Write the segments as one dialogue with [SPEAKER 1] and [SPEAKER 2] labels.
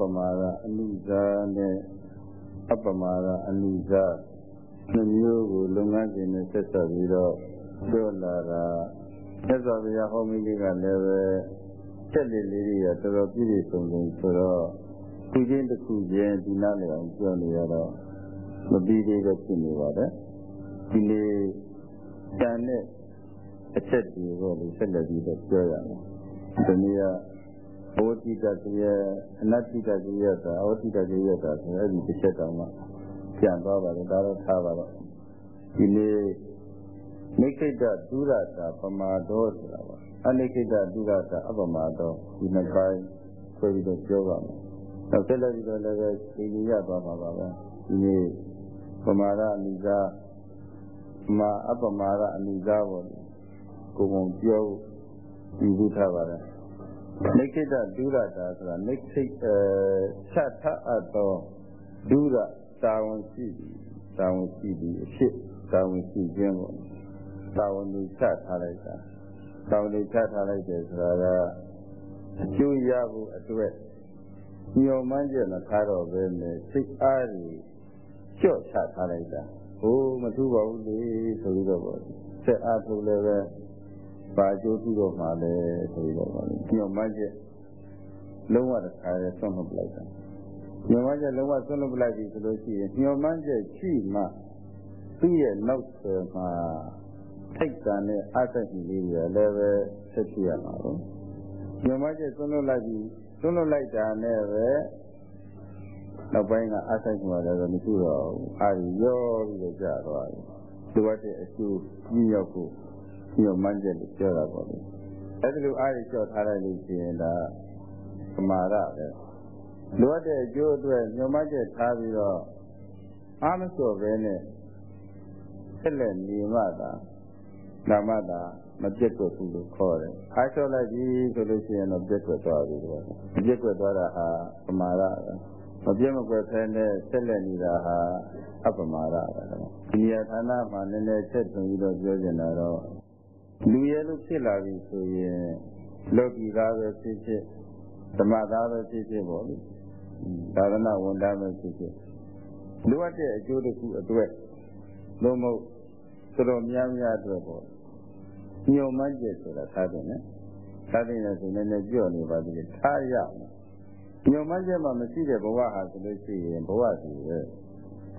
[SPEAKER 1] ပမာဒအနိစ္စနဲ့အပမာဒအနိစ္စနှစ်မျိုးကိုလုပ်ငန်းစဉ်နဲ့ဆက်ဆက်ပြီးတော့ပြောလာတာသက်စွာဘုရားဟောမိလေးကလည်းပဲချက်လေးလေးတွေကတော်တော်ပြည့်ပြည့်စုံစုံဆိုတော့ခုချင်းတစ်ခုချင်းဒီနားလည်းအောင်ပြောနေရတော့မပြီးသေးပဲဖြစ်နေပါတယ်ဒီနေ့တန်တဲ့အချက်တွေတော့ဆက်လက်ပြီးတော့ပြောရမယ်ဒီနေ့က ဘောတိတကရဲ့အနတ္တိတကရဲ့သာအဝတိတကရဲ့သာဆိုအဲ့ဒီတစ်ချက်တောင်မှပြန်သွားပါတယ်ဒါတော့ထားပါတော့ဒီနေ့နိခိတဒုရတာပမာဒောဆိုတာပါအနိခိတဒုရတာအပမာဒောဒီနှစ်ပိုင်းဆွဲပြီးတော့ပြောပါမယ်နောက်ဆက်လက်ပြီးတော့လည်းပဲသိဉာဏ်သွားပါပါပဲဒီနေ့ပမာဒအနိစ္စမာအပမာဒအနိစ္စပေါ့ကိုယ်ပုံပြောပြီးဘူးထားပါတယ် နိခိတဒုရတာဆိုတာနိခိအဲချက်ထအပ်သောဒုရတာဝန်ရှိသည်တာဝန်ရှိသည်အဖြစ်တာဝန်ရှိခြင်းပေါ့တာဝန်ကိုချက်ထားလိုက်တာတာဝန်ကိုချက်ထားလိုက်တယ်ဆိုတာကအကျိုးရဖို့အတွက်ညော်မှန်းချက်မထားတော့ဘဲနဲ့စိတ်အားကြီးကြော့ချထားလိုက်တာဟိုးမထူပါဘူးလေဆိုပြီးတော့ပေါ့ဆက်အားထုတ်လည်းပဲ ပါကျိုးထူတော့မှလည်းဆိုပြီးတော့ပေါ့ညော်မှန်းချက်လုံးဝတစ်ခါရဲဆွန့်လွတ်ပလိုက်တာညော်မှန်းချက်လုံးဝဆွန့်လွတ်ပလိုက်ပြီဆိုလို့ရှိရင်ညော်မှန်းချက်ရှိမှသူ့ရဲ့နောက်ဆွဲမှာထိတ်တန်တဲ့အသက်ကြီးလေးတွေလည်းပဲဆက်ဖြစ်ရမှာပေါ့ညော်မှန်းချက်ဆွန့်လွတ်လိုက်ပြီဆွန့်လွတ်လိုက်တာနဲ့ပဲနောက်ပိုင်းကအသက်ကြီးမှာလည်းမရှိတော့ဘူးအားရရောပြီးတော့ကြာသွားတယ်ဒီဝတ်တဲ့အကျိုးကြီးရောက်ဖို့ ညော်မှန်းချက်လို့ပြောတာပေါ့လေအဲဒီလိုအားရကြော့ထားလိုက်လို့ရှိရင်ဒါပမာဒပဲလိုအပ်တဲ့အကျိုးအတွက်ညှို့မှချက်ထားပြီးတော့အားမလျှော့ပဲနဲ့ဆက်လက်နေမှသာနာမသာမပြတ်ကွက်ဘူးလို့ခေါ်တယ်အားလျှော့လိုက်ပြီဆိုလို့ရှိရင်တော့ပြတ်ကွက်သွားပြီတော့မပြတ်ကွက်သွားတာဟာပမာဒပဲမပြတ်မကွက်ဖဲနဲ့ဆက်လက်နေတာဟာအပမာဒပဲဒီနေရာဌာနမှာနည်းနည်းချက်ထွင်ပြီးတော့ပြောချင်တာတော့ လူရဲလို့ဖြစ်လာပြီဆိုရင်လောကီသားပဲဖြစ်ဖြစ်သမသားပဲဖြစ်ဖြစ်ပေါ့လေသာသနာဝန်ထမ်းပဲဖြစ်ဖြစ်လိုအပ်တဲ့အကျိုးတစ်ခုအတွက်လို့မဟုတ်တော်တော်များများအတွက်ပေါ့ညုံမှန်းချက်ဆိုတာထားတယ်နော်ထားတယ်ဆိုရင်လည်းကြော့နေပါသေးတယ်ထားရမယ်ညုံမှန်းချက်မှမရှိတဲ့ဘဝဟာဆိုလို့ရှိရင်ဘဝစီပဲ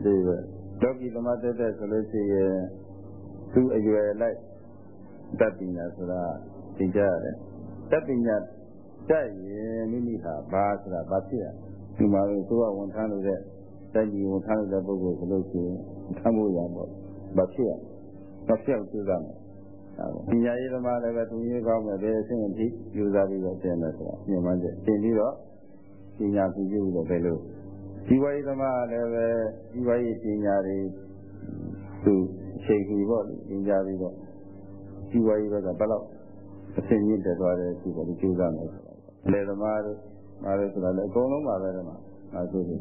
[SPEAKER 1] ဒီပဲလောကီသမတက်တဲ့ဆိုလို့ရှိရင်သူ့အရွယ်လိုက် တတ်ပညာဆိုတာသင်ကြရတယ်တတ်ပညာတက်ရင်မိမိဟာဘာဆိုတာဘာဖြစ်ရဒီမှာလို့သူကဝန်ထမ်းလို့တဲ့တက်ကြီးဝန်ထမ်းလို့တဲ့ပုဂ္ဂိုလ်ဆိုလို့ရှိရင်ထမ်းဖို့ရပေါ့ဘာဖြစ်ရဘာဖြစ်အောင်ကြိုးစားမယ်ပညာရေးသမားလည်းပဲသူရေးကောင်းမယ်ဘယ်အဆင့်အထိယူစားပြီးတော့သင်တယ်ဆိုတာညွှန်မှန်းချက်သင်ပြီးတော့ပညာပြုပြီးတော့ဘယ်လိုဒီဝါရေးသမားလည်းပဲဒီဝါရေးပညာတွေသူချိန်ပြီးပေါ့ပညာပြီးတော့ ဒီဝါရေးဘက်ကဘယ်လောက်အဆင့်မြင့်တက်သွားတယ်ဒီပေါ်ဒီကြိုးစားမယ်လေသမားတို့မားလို့ဆိုတာလည်းအကုန်လုံးပါပဲဒီမှာအဲဆိုရင်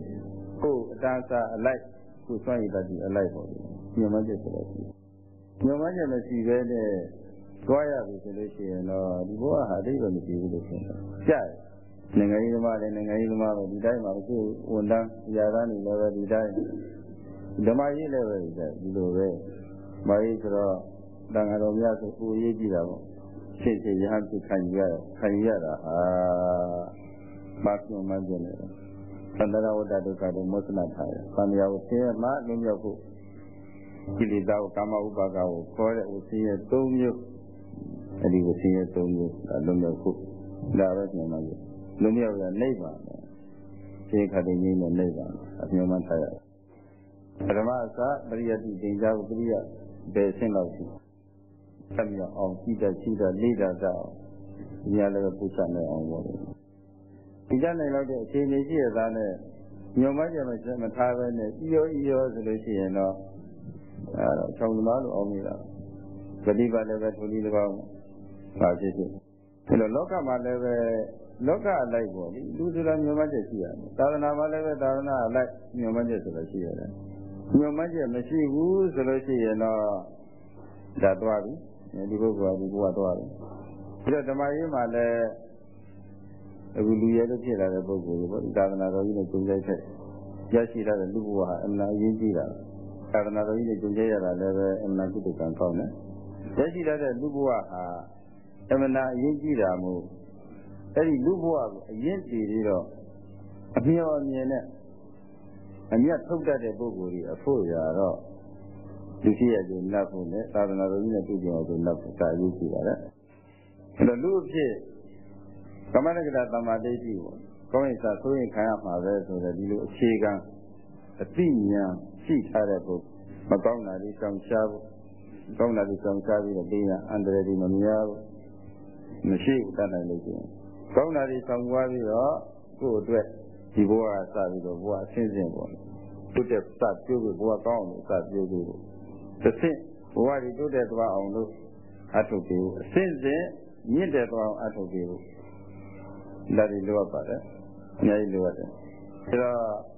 [SPEAKER 1] ကိုယ်အတန်းစားအလိုက်ကိုစွန့်ရည်တတ်ဒီအလိုက်ပေါ့ညမချက်ဆိုတော့ညမချက်မရှိပဲနဲ့ကြွားရပြီဆိုလို့ရှိရင်တော့ဒီဘဝဟာအတိတ်ပဲမရှိဘူးလို့ဆိုတော့ကြားနိုင်ငံရေးသမားလည်းနိုင်ငံရေးသမားပဲဒီတိုင်းမှာအခုဝန်တန်းຢာသားနေလည်းပဲဒီတိုင်းဓမ္မရေးလည်းပဲဒီလိုပဲမာရေးဆိုတော့ တန်ဃာတော်များဆိုကိုရေးကြည့်တာပေါ့ရှင်းရှင်းရဟန်းပြုခံရခံရတာဟာဘာပြုမှန်းကျင်တယ်သန္တရဝတ္တဒုက္ခတို့မောစနာထားရသံဃာကိုဆင်းရဲမှလွတ်မြောက်ဖို့ကိလေသာကိုကာမဥပါကကိုခေါ်တဲ့ဥစဉ်ရဲ့၃မျိုးအဲဒီဥစဉ်ရဲ့၃မျိုးလွတ်မြောက်ဖို့ဒါပဲပြန်မှန်းကျင်လွတ်မြောက်ရနိဗ္ဗာန်သေခတိကြီးနဲ့နိဗ္ဗာန်အမြဲမှန်းထားရတယ်ပထမအစပရိယတိသင်္ကြန်ကိုပရိယဘယ်ဆင့်လောက်ရှိ ဆက်ပြီးတော့အောင်ကြည့်တဲ့ရှိတဲ့လေ့တာတော့ညာလည်းပူချနိုင်အောင်ပေါ့လေဒီကြနိုင်တော့တဲ့အခြေအနေရှိရသားနဲ့ညုံမကြမမထားပဲနဲ့ဤရောဤရောဆိုလို့ရှိရင်တော့အဲတော့ချောင်းသမားလိုအောင်နေတာပฏิပါလည်းပဲထိုနည်း၎င်းပါဖြစ်ဖြစ်အဲတော့လောကမှာလည်းပဲလောကအလိုက်ပေါ့လေလူဆိုတာညုံမချက်ရှိရတယ်သာသနာမှာလည်းပဲသာသနာအလိုက်ညုံမချက်ဆိုတာရှိရတယ်ညုံမချက်မရှိဘူးဆိုလို့ရှိရင်တော့ဒါသွားပြီ ဒီပုဂ္ဂိုလ်ကဒီဘဝသွားတယ်ပြီးတော့ဓမ္မရေးမှာလည်းအခုလူရဲလို့ဖြစ်လာတဲ့ပုဂ္ဂိုလ်တွေပေါ့သာသနာတော်ကြီးနဲ့ကျုံကြိုက်တဲ့ရရှိလာတဲ့လူဘဝဟာအမှန်အရေးကြီးတာသာသနာတော်ကြီးနဲ့ကျုံကြိုက်ရတာလည်းပဲအမှန်ကုသကံကောင်းတယ်ရရှိလာတဲ့လူဘဝဟာအမှန်အရေးကြီးတာမို့အဲ့ဒီလူဘဝကိုအရင်တည်ပြီးတော့အမျှော်အမြင်နဲ့အမြတ်ထုတ်တတ်တဲ့ပုဂ္ဂိုလ်ကြီးအဖို့ရတော့ လူရှိရတဲ့နတ်ဖို့နဲ့သာသနာတော်ကြီးနဲ့တွေ့ကြရတဲ့နတ်ဖို့ဒါအရေးကြီးပါတယ်အဲ့တော့လူအဖြစ်ကမ္မနကတာတမ္မာဒိဋ္ဌိကိုကောင်းရင်သာဆိုရင်ခံရမှာပဲဆိုတော့ဒီလိုအခြေခံအသိဉာဏ်ရှိထားတဲ့ပုဂ္ဂိုလ်မကောင်းတာတွေကြောင်ရှားဖို့ကောင်းတာတွေကြောင်ရှားပြီးတော့သိရင်အန္တရာယ်တွေမများဘူးမရှိဘူးတတ်နိုင်လို့ရှိရင်ကောင်းတာတွေဆောင်ပွားပြီးတော့ကိုယ့်အတွက်ဒီဘဝကစပြီးတော့ဘဝအဆင်းဆင်းပေါ့တုတ်တဲ့စပြိုးပြီးဘဝကောင်းအောင်စပြိုးပြီး တော့တစ်ဆင့်ဘဝတွေတုတ်တဲ့သွားအောင်လို့အထုပ်ပြီးအဆင့်ဆင့်မြင့်တဲ့သွားအောင်အထုပ်ပြီးဒါတွေလိုအပ်ပါတယ်အများကြီးလိုအပ်တယ်ဒါတော့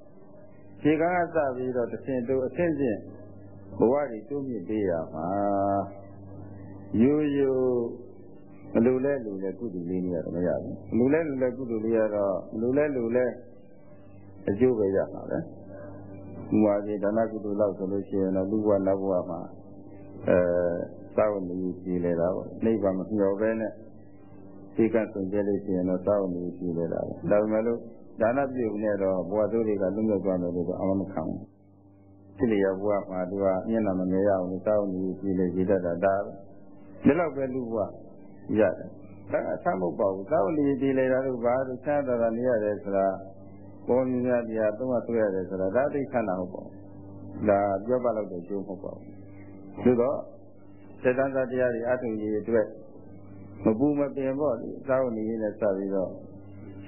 [SPEAKER 1] ခြေကန်းကစပြီးတော့တစ်ဆင့်တို့အဆင့်ဆင့်ဘဝတွေတိုးမြင့်ပေးရမှာရိုးရိုးမလူလဲလူလဲကုသိုလ်လေးနေရတယ်မရဘူးလူလဲလူလဲကုသိုလ်လေးရတော့လူလဲလူလဲအကျိုးပဲရမှာပဲ ဥပါဒေဒါနကုသိုလ်လောက်ဆိုလို့ရှိရင်တော့လူဘဝနတ်ဘဝမှာအဲသာဝနေကြီးလေတာပေါ့နိဗ္ဗာန်မမျှော်ပဲနဲ့ဒီကဆိုကြလို့ရှိရင်တော့သာဝနေကြီးလေတာပဲဒါပေမဲ့လို့ဒါနပြုနေတော့ဘဝသူတွေကလွတ်မြောက်သွားတယ်လို့အမှမခံဘူးဖြစ်လျက်ဘဝမှာသူကမျက်နှာမငယ်ရအောင်သာဝနေကြီးလေရည်တတ်တာဒါပဲဒီလောက်ပဲလူဘဝရတယ်ဒါအဆမ်းမဟုတ်ပါဘူးသာဝနေကြီးလေတာလို့ဘာလို့ချမ်းသာတာနေရတယ်ဆိုတာ ပေါ်မြင်ရတရားသုံးမဆွဲရတယ်ဆိုတာဒါသိခန္ဓာဟုတ်ပါဘူးဒါပြောပါလို့တော့ကျိုးမဟုတ်ပါဘူးဒါတော့စေတသာတရားတွေအထုရည်အတွက်မပူမပင်ပေါ့ဒီသာဝနေရင်းနဲ့စပြီးတော့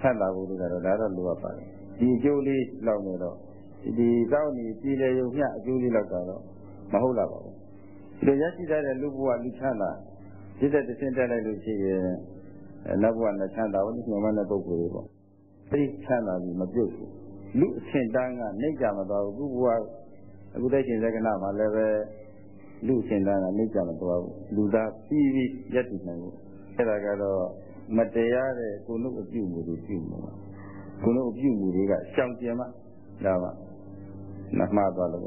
[SPEAKER 1] ဆက်လာဖို့ကတော့ဒါတော့လိုအပ်ပါတယ်ဒီအကျိုးလေးလောက်နေတော့ဒီသာဝနေပြည်လေရုံမျှအကျိုးလေးလောက်တော့မဟုတ်လာပါဘူးဒီရရှိတဲ့လူဘဝလူချမ်းသာဒီတဲ့တစ်ဆင့်တက်လိုက်လို့ရှိရင်နောက်ဘဝနဲ့ချမ်းသာဝင်ညမတဲ့ပုဂ္ဂိုလ်တွေပေါ့ သိချမ်းသာပြီးမပြုတ်ဘူးလူအရှင်တန်းကနေကြမသွားဘူးခုဘဝအခုတည်းရှင်သက္ကနာမှာလည်းပဲလူအရှင်တန်းကနေကြမသွားဘူးလူသားပြီးပြီးရက်တည်နိုင်ဘူးအဲ့ဒါကတော့မတရားတဲ့ကိုယ်လုံးအပြုမှုတွေပြုမှုပါကိုယ်လုံးအပြုမှုတွေကရှောင်ကျင်မှဒါမှနမှားသွားလို့က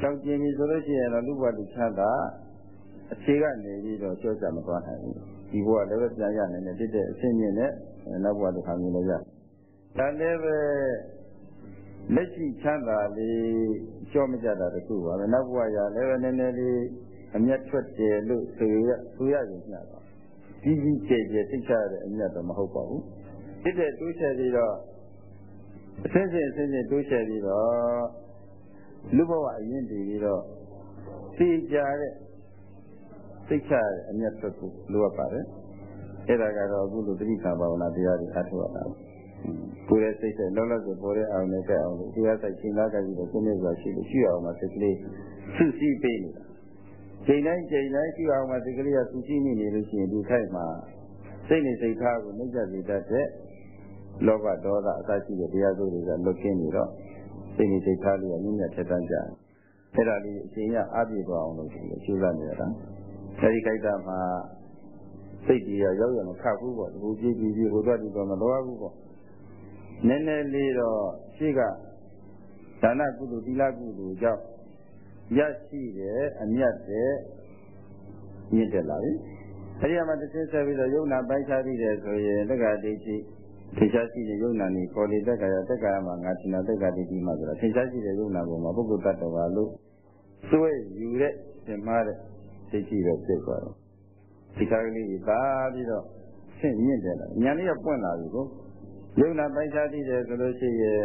[SPEAKER 1] ရှောင်ကျင်ပြီဆိုလို့ရှိရင်တော့လူဘဝလူချမ်းသာအခြေကနေပြီးတော့ကြောကြမသွားနိုင်ဘူးဒီဘဝလည်းပဲပြန်ရနိုင်တယ်တစ်တဲ့အဆင့်မြင့်နဲ့နောက်ဘဝတစ်ခါမျိုးလည်းရ ဒါလည်းပဲလက်ရှိချမ်းသာလေးကြောမကြတာတခုပါပဲနောက်ဘဝရလည်းပဲနည်းနည်းလေးအမျက်ထွက်တယ်လို့ဆိုရဆိုရရင်ညတော့ကြီးကြီးကျယ်ကျယ်သိချရတဲ့အမျက်တော့မဟုတ်ပါဘူးတစ်တဲ့တိုးချဲပြီးတော့အစင်းစင်းအစင်းစင်းတိုးချဲပြီးတော့လူဘဝအရင်တည်ပြီးတော့သိကြတဲ့သိချရတဲ့အမျက်ထွက်ဖို့လိုအပ်ပါတယ်အဲ့ဒါကတော့အခုလိုတတိခါဘာဝနာတရားတွေအထောက်အတာ ကိုယ်ရဲ့စိတ်နဲ့လုံးလုံးဆိုပေါ်တဲ့အောင်နဲ့တက်အောင်လို့တရားဆိုင်ရှင်းလာကြပြီးတော့ကိုယ်နဲ့ဆိုရှိလို့ရှိအောင်မှာစိတ်ကလေးစုစည်းပေးနေတာချိန်တိုင်းချိန်တိုင်းရှိအောင်မှာစိတ်ကလေးကစုစည်းနေနေလို့ရှိရင်ဒီခိုက်မှာစိတ်နဲ့စိတ်ထားကိုနှိမ့်ချစေတတ်တဲ့လောဘဒေါသအစရှိတဲ့တရားစိုးတွေကလွတ်ကင်းနေတော့စိတ်နဲ့စိတ်ထားလေးကမြင့်မြတ်ထက်တန်းကြတယ်အဲ့ဒါလေးအချိန်ရအပြည့်သွားအောင်လို့ရှိရင်ရှင်းလာနေတာအဲဒီခိုက်တာမှာစိတ်ကြီးရောက်ရမခတ်ဘူးပေါ့ဒီကြည့်ကြည့်ကြည့်ဟိုတော့ဒီတော့မလိုအပ်ဘူးပေါ့ နည်းနည်းလေးတော့ရှိကဒါနကုသိုလ်သီလကုသိုလ်ကြောင့်ရရှိတယ်အမြတ်တဲ့မြင့်တက်လာပြီအဲဒီမှာတစ်ဆင်းဆက်ပြီးတော့ယုံနာပိုင်းခြားပြီးတယ်ဆိုရင်တက္ကဒိဋ္ဌိထင်ရှားရှိတဲ့ယုံနာနေပေါ်လေတက္ကရာတက္ကရာမှာငါသင်တာတက္ကဒိဋ္ဌိမှာဆိုတာထင်ရှားရှိတဲ့ယုံနာပေါ်မှာပုဂ္ဂိုလ်တ attva လို့စွဲယူတဲ့သင်မှားတဲ့ဒိဋ္ဌိတော့ပြည့်သွားတော့ဒီကားကလေးကြီးပါပြီးတော့ဆင့်မြင့်တယ်လားညာလေးကပွင့်လာပြီကို ယုံနာပိုက်စားသိတယ်ဆိုလို့ရှိရင်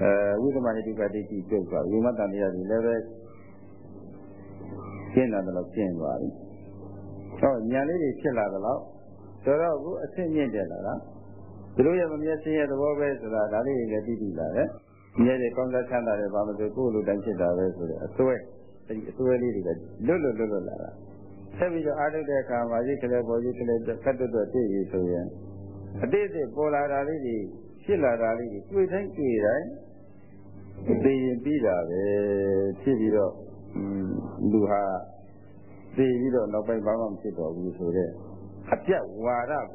[SPEAKER 1] အဲဝိသမဏိတုကဒိဋ္ဌိပြုတ်သွားဝိမတ္တတရားတွေလည်းပဲကျင့်တာတော့ကျင့်သွားပြီဟောညာလေးတွေဖြစ်လာတော့တော်တော့အခုအဆင့်မြင့်တယ်လားသူတို့ရဲ့မမျက်စိရဲ့သဘောပဲဆိုတာဒါလေးတွေလည်းသိပြီလားတဲ့မြဲတယ်ကောင်းစားချမ်းသာတယ်ဘာမဆိုကိုယ်လိုတိုင်းဖြစ်တာပဲဆိုတဲ့အစွဲအဲဒီအစွဲလေးတွေကလွတ်လွတ်လွတ်လွတ်လာတာဆက်ပြီးတော့အားထုတ်တဲ့အခါမှာရိတ်ကလေးပေါ်ရိတ်ကလေးဖတ်တော့တည်ရဆိုရင် အတိတ်ကပေါ်လာတာလေးတွေဖြစ်လာတာလေးတွေတွေ့တိုင်းတွေ့တိုင်းသိရင်ပြီးတာပဲဖြစ်ပြီးတော့လူဟာသိပြီးတော့နောက်ပိုင်းဘာမှမဖြစ်တော့ဘူးဆိုတော့အပြတ်ဝါဒပေါ့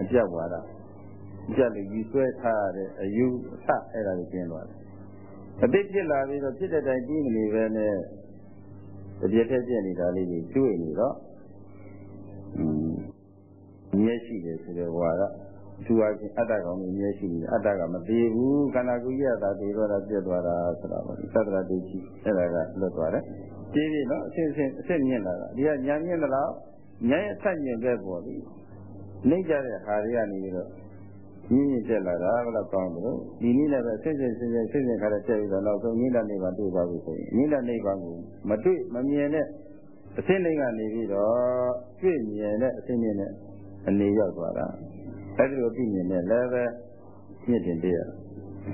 [SPEAKER 1] အပြတ်ဝါဒအပြတ်လို့ယူဆွဲထားရတဲ့အယူအဆအဲ့ဒါကိုကျင်းသွားတယ်အတိတ်ဖြစ်လာပြီးတော့ဖြစ်တဲ့တိုင်ပြီးမနေပဲနဲ့တပြည့်ထက်ပြည့်နေတာလေးကြီးတွေ့နေတော့อืม မျက်ရှိတယ်ဆိုတဲ့ဝါဒသူအချင်းအတ္တကောင်ကြီးမျက်ရှိနေအတ္တကမသေးဘူးခန္ဓာကိုယ်ကြီးကသာသေးတော့တာပြတ်သွားတာဆိုတာပေါ့ဒီသတ္တရဒိဋ္ဌိအဲ့ဒါကလွတ်သွားတယ်ဒီဒီနော်အစစ်အစစ်အစစ်မြင့်လာတာဒီကညာမြင့်သလားညာရဲ့ဆက်မြင့်ပဲပေါ့လေနှိမ့်ကြတဲ့ဟာတွေကနေပြီးတော့ညင်းညစ်တက်လာတာဘယ်တော့ကောင်းတယ်လို့ဒီနည်းနဲ့ပဲစစ်စစ်စစ်စစ်စစ်စစ်ခါတဲ့တက်ပြီးတော့နောက်ဆုံးနိဒ္ဓနိဗ္ဗာန်တွေ့သွားပြီဆိုရင်နိဒ္ဓနိဗ္ဗာန်ကိုမတွေ့မမြင်တဲ့အစစ်နှိမ့်ကနေပြီးတော့တွေ့မြင်တဲ့အစစ်မြင့်တဲ့ အနေရောက်သွားတာအဲဒီလိုသိမြင်တဲ့လည်းပဲမြင့်တင်ပေးရ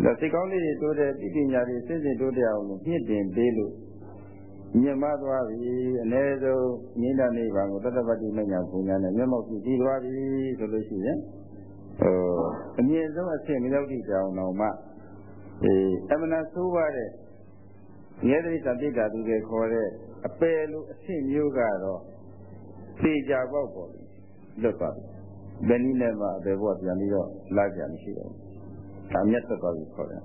[SPEAKER 1] ဒါစိတ်ကောင်းလေးတွေတိုးတဲ့ပြပညာတွေစစ်စစ်တိုးတဲ့အောင်လို့မြင့်တင်ပေးလို့မြင်မသွားပြီအ ਨੇ ဆုံးနိဒ္ဓနိဗ္ဗာန်ကိုတတ္တပတ္တိမညာပူညာနဲ့မျက်မှောက်ကြည့်ပြီးသွားပြီဆိုလို့ရှိရင်ဟိုအမြင့်ဆုံးအဆင့်မြောက်တိတောင်တော်မှအဲအမနာဆိုးပါတဲ့ငဲတိတတိတာသူတွေခေါ်တဲ့အပယ်လိုအဆင့်မျိုးကတော့သိကြပေါက်ပေါ် လွတ်သွားပြီဘယ်နည်းနဲ့မှအပယ်ဘဝပြန်ပြီးတော့လာကြမရှိတော့ဘူးဒါမျက်သက်သွားပြီခေါ်တယ်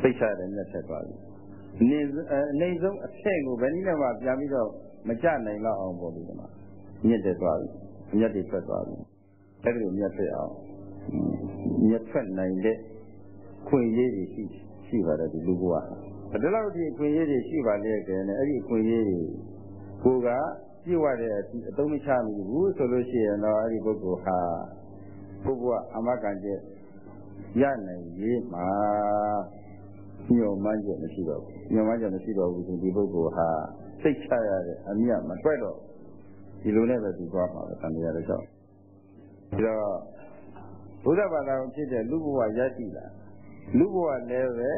[SPEAKER 1] သိချတယ်မျက်သက်သွားပြီနေအနေဆုံးအဆင့်ကိုဘယ်နည်းနဲ့မှပြန်ပြီးတော့မကြနိုင်တော့အောင်ပေါ့ဒီမှာမြင့်တက်သွားပြီအမျက်တွေထွက်သွားပြီအဲ့ဒီလိုမြတ်သက်အောင်မြတ်ထွက်နိုင်တဲ့ခွင့်ရည်တွေရှိရှိပါတယ်ဒီလူဘဝဘယ်လောက်ဒီခွင့်ရည်တွေရှိပါလဲကဲနဲ့အဲ့ဒီခွင့်ရည်တွေကိုက ပြည့်ဝတဲ့အသုံးမချမိဘူးဆိုလို့ရှိရင်တော့အဲ့ဒီပုဂ္ဂိုလ်ဟာပုဂ္ဂိုလ်အမကံကျရနိုင်ရေးမှာညှော်မှန်းချက်မရှိတော့ဘူးညှော်မှန်းချက်မရှိတော့ဘူးဆိုဒီပုဂ္ဂိုလ်ဟာစိတ်ချရတဲ့အမြတ်မတွက်တော့ဒီလိုနဲ့ပဲသူသွားမှာပဲတန်တရားတွေကြောင့်ဒါတော့ဘုရားဘာသာဖြစ်တဲ့လူဘဝရရှိလာလူဘဝလည်းပဲ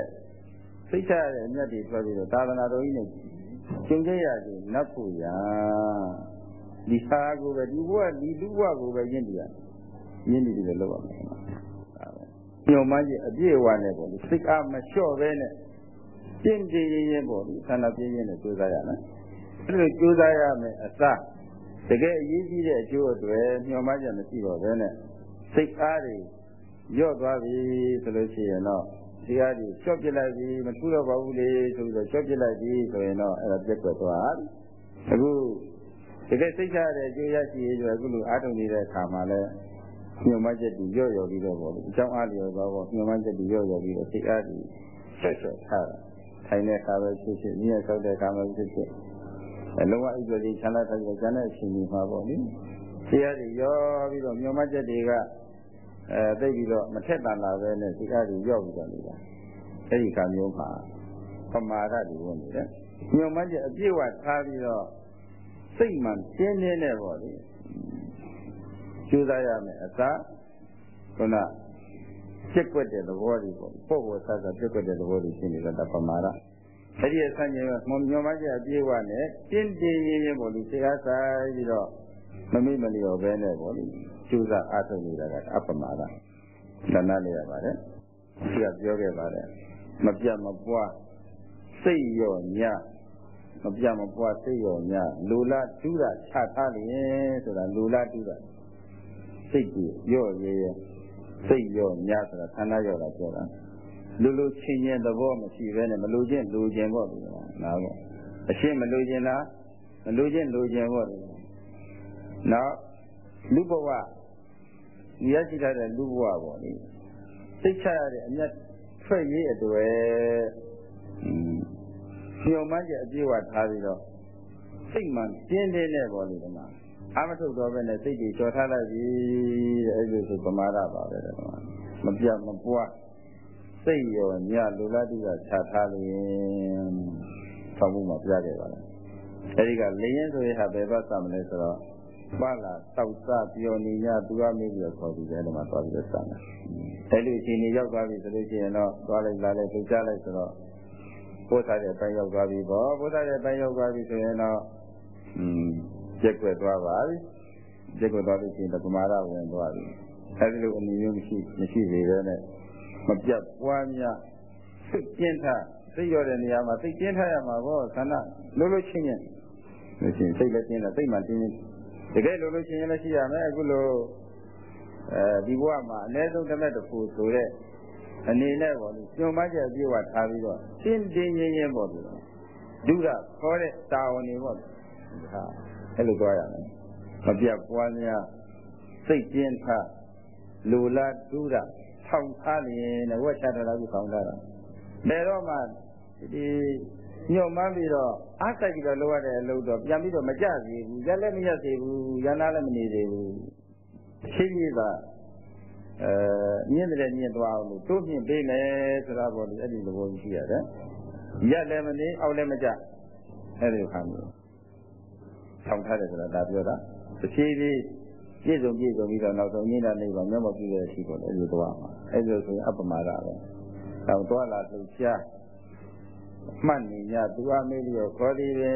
[SPEAKER 1] သိချရတဲ့အမြတ်တွေထွက်ပြီးတော့သာသနာတော်ကြီးနဲ့ ကျင့်ကြရခြင်းနတ်ဖို့ရာဒီဟာကိုပဲဒီဘဝဒီလူဘဝကိုပဲရင့်တရားရင့်နေတယ်လို့ပြောမှာညုံမှကြီးအပြည့်အဝနဲ့ပေါ့လေစိတ်အားမလျှော့ပဲနဲ့ပြင်းပြင်းရင်းရင်းပေါ့လေဆန္ဒပြင်းရင်းနဲ့ကြိုးစားရမယ်အဲ့လိုကြိုးစားရမယ်အစတကယ်အရေးကြီးတဲ့အကျိုးအတွေ့ညှော်မှချက်မရှိတော့ဘဲနဲ့စိတ်အားတွေရော့သွားပြီဆိုလို့ရှိရင်တော့ ဒီအားကြီးချော့ပြလိုက်ပြီမထူတော့ပါဘူးလေဆိုပြီးတော့ချော့ပြလိုက်ပြီဆိုရင်တော့အဲ့ဒါပြက်ကွက်သွားအခုတကယ်စိတ်ချရတဲ့ကြိုးရရှိရေးဆိုအခုလိုအားထုတ်နေတဲ့အခါမှာလဲညှို့မှချက်တူရော့ရော်ပြီးတော့ပေါ့လေအကြောင်းအားလျော်သွားပေါ့ညှို့မှချက်တူရော့ရော်ပြီးတော့စိတ်အားကြီးဆက်ဆက်ထားတာထိုင်တဲ့အခါပဲဖြစ်ဖြစ်မြည့်ဆောက်တဲ့အခါမှာဖြစ်ဖြစ်အလုံးဝအိပ်ကြလေးချမ်းသာထားပြီးကျန်တဲ့အချိန်ကြီးမှာပေါ့လေစိတ်အားကြီးရောပြီးတော့ညှို့မှချက်တွေက အဲသိပြီးတော့မထက်တန်လာပဲနဲ့စိတ်အားကြီးရော့ပြီးတော့နေတာအဲဒီခါမျိုးမှာပမာဒတွေဝင်နေတယ်ညှို့မှချက်အပြည့်ဝထားပြီးတော့စိတ်မှပြင်းပြင်းနဲ့ပေါ့လေကျိုးစားရမယ်အစားခုနပြက်ကွက်တဲ့သဘောတွေပေါ့ပေါ့ပေါ်ဆဆပြက်ကွက်တဲ့သဘောတွေရှင်းနေတာပမာဒအဲ့ဒီအဆန့်ကျင်ကမောင်ညောမကြီးအပြေးဝနဲ့တင်းတင်းရင်းရင်းပေါ့လေစိတ်အားဆိုင်ပြီးတော့မမိမလျော်ပဲနဲ့ပေါ့လေ ကျိုးစားအားထုတ်နေတာကအပမာဒတဏှာလေးရပါတယ်ဒီကပြောခဲ့ပါတယ်မပြတ်မပွားစိတ်ရောညမပြတ်မပွားစိတ်ရောညလူလာတူးတာချထားလျင်ဆိုတာလူလာတူးတာစိတ်ကြီးရော့ရဲရဲစိတ်ရောညဆိုတာခန္ဓာရော့တာပြောတာလူလူချင်းချင်းသဘောမရှိဘဲနဲ့မလူချင်းလူချင်းပေါ့ဒီမှာနားပေါ့အရှင်းမလူချင်းလားမလူချင်းလူချင်းပေါ့ဒီနောက်လူဘဝ ရရှိထားတဲ့လူဘဝပေါ့လေစိတ်ချရတဲ့အမျက်ထွက်ရေးအတွေ့ညှော်မှန်းချက်အပြည့်ဝထားပြီးတော့စိတ်မှပြင်းသေးတဲ့ပေါ့လေဒီမှာအာမထုတ်တော့ပဲနဲ့စိတ်ကြီးကြော်ထားလိုက်ပြီတဲ့အဲ့လိုဆိုပမာဒပါပဲတဲ့ဒီမှာမပြတ်မပွားစိတ်ရောညလူလာတိကခြာထားလျင်ဆောင်းမှုမှာပြခဲ့ပါလားအဲဒီကလျင်ဆိုရင်ဟာဘယ်ဘက်သမလဲဆိုတော့ ပါလာတောက်စားပြောနေညသူကမေးပြီးတော့ခေါ်ပြီးတယ်ဒီမှာသွားပြီးတော့စမ်းတယ်အဲဒီအချိန်ကြီးရောက်သွားပြီဆိုလို့ရှိရင်တော့သွားလိုက်လာလိုက်ထုတ်ကြလိုက်ဆိုတော့ပို့ထားတဲ့အပိုင်းရောက်သွားပြီပေါ့ပို့ထားတဲ့အပိုင်းရောက်သွားပြီဆိုရင်တော့อืมကျက်ွက်သွားပါပြီကျက်ွက်သွားလို့ရှိရင်ပမာဒဝင်သွားပြီအဲဒီလိုအနည်းမျိုးမရှိမရှိသေးပဲနဲ့မပြတ်ပွားများစိတ်ကျင်းထားစိတ်ရောတဲ့နေရာမှာစိတ်ကျင်းထားရမှာပေါ့ခန္ဓာလို့လို့ချင်းချင်းလို့ချင်းစိတ်လည်းကျင်းတာစိတ်မှကျင်း တကယ်လို့လို့ချင်းရင်လည်းရှိရမယ်အခုလိုအဲဒီဘဝမှာအ ਨੇ ဆုံးတစ်မဲ့တစ်ခုဆိုတဲ့အနေနဲ့ပေါ့လေညွန်မှချက်ပြေဝထားပြီးတော့ရှင်းတင်းရင်းရင်းပေါ့လေဒုရခေါ်တဲ့တာဝန်တွေပေါ့ဟာအဲ့လိုသွားရမယ်မပြတ်ပွားများစိတ်ကျင်းထားလူလာဒုရထောင်ထားရင်ငဝက်ချထားတာကိုထောင်ထားတာဘယ်တော့မှဒီ ညှော်မှန်းပြီးတော့အားစိုက်ပြီးတော့လုပ်ရတဲ့အလုပ်တော့ပြန်ပြီးတော့မကြစေဘူးရက်လည်းမရက်စေဘူးရနာလည်းမနေစေဘူးရှိကြီးကအဲမြင့်တယ်မြင့်သွားအောင်လို့တိုးမြင့်ပေးမယ်ဆိုတာပေါ့ဒီအဲ့ဒီသဘောရှိရတယ်ရက်လည်းမနေအောက်လည်းမကြအဲ့ဒီခါမျိုးဆောင်ထားတယ်ဆိုတာဒါပြောတာတစ်ဖြည်းဖြည်းပြည့်စုံပြည့်စုံပြီးတော့နောက်ဆုံးညဉ့်တာနေပါမျက်မှောက်ပြုတဲ့အထိပေါ့လေအဲ့ဒီသွားမှာအဲ့ဒီဆိုရင်အပ္ပမာဒပဲတော့သွားလာလှုပ်ရှား မှတ်နေကြသူအမေလျောခေါ်သည်ပဲ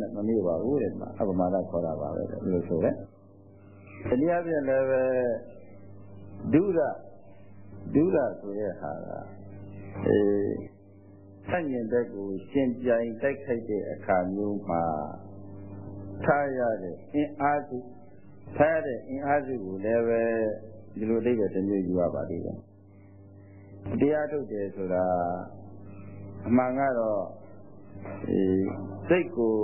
[SPEAKER 1] တဲ့မမေ့ပါဘူးတဲ့အပ္ပမာဒခေါ်တာပါပဲတဲ့လို့ဆိုတယ်။တရားပြန်လည်းပဲဒုရဒုရဆိုတဲ့ဟာကအဲဆန့်ကျင်တဲ့ကိုရှင်ပြိုင်တိုက်ခိုက်တဲ့အခါမျိုးမှာထားရတဲ့အင်အားစုထားရတဲ့အင်အားစုကိုလည်းပဲဒီလိုအဓိပ္ပာယ်တစ်မျိုးယူရပါလိမ့်မယ်။တရားထုတ်တယ်ဆိုတာ အမှန်ကတော့အဲစိတ်ကို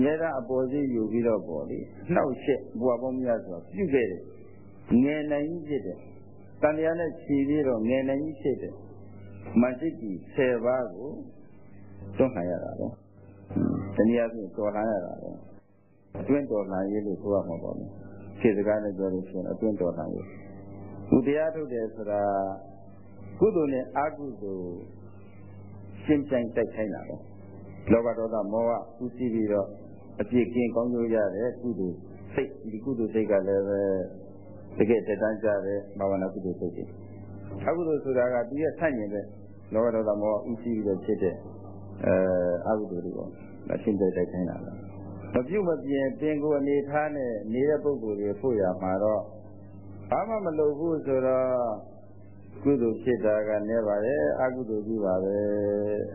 [SPEAKER 1] မြဲတမ်းအပေါ်စီးယူပြီးတော့ပေါ့လေနှောက်ရှက်ဘဝပေါင်းများစွာပြုခဲ့တယ်ငယ်နိုင်ကြီးဖြစ်တယ်တန်တရားနဲ့ခြီးပြီးတော့ငယ်နိုင်ကြီးဖြစ်တယ်မစိတ်ကြီး10ပါးကိုတွန်းခံရတာပဲတနည်းအားဖြင့်တော်လှန်ရတာပဲအတွင်းတော်လှန်ရေးလို့ဆိုရမှာပေါ့လေခြေစကားနဲ့ပြောလို့ရှိရင်အတွင်းတော်လှန်ရေးသူတရားထုတ်တယ်ဆိုတာကုသိုလ်နဲ့အကုသိုလ် ရှင်းပြိုင်တိုက်ခိုင်းတာပဲလောဘဒေါသမောဟဥသိပြီးတော့အပြစ်ကင်းကောင်းကျိုးရတဲ့ကုသိုလ်စိတ်ဒီကုသိုလ်စိတ်ကလည်းပဲတကယ်တက်တန်းကြတဲ့ဘာဝနာကုသိုလ်စိတ်တွေအကုသိုလ်ဆိုတာကသူရဲ့ဆန့်ကျင်တဲ့လောဘဒေါသမောဟဥသိပြီးတော့ဖြစ်တဲ့အဲအကုသိုလ်တွေပေါ့ဒါရှင်းပြတိုက်ခိုင်းတာပဲမပြုတ်မပြင်းတင်ကိုအနေထားနဲ့နေတဲ့ပုဂ္ဂိုလ်တွေဖို့ရမှာတော့ဘာမှမလုပ်ဘူးဆိုတော့ ကုသိုလ်ဖြစ်တာကနေပါလေအကုသိုလ်ကြီးပါပဲ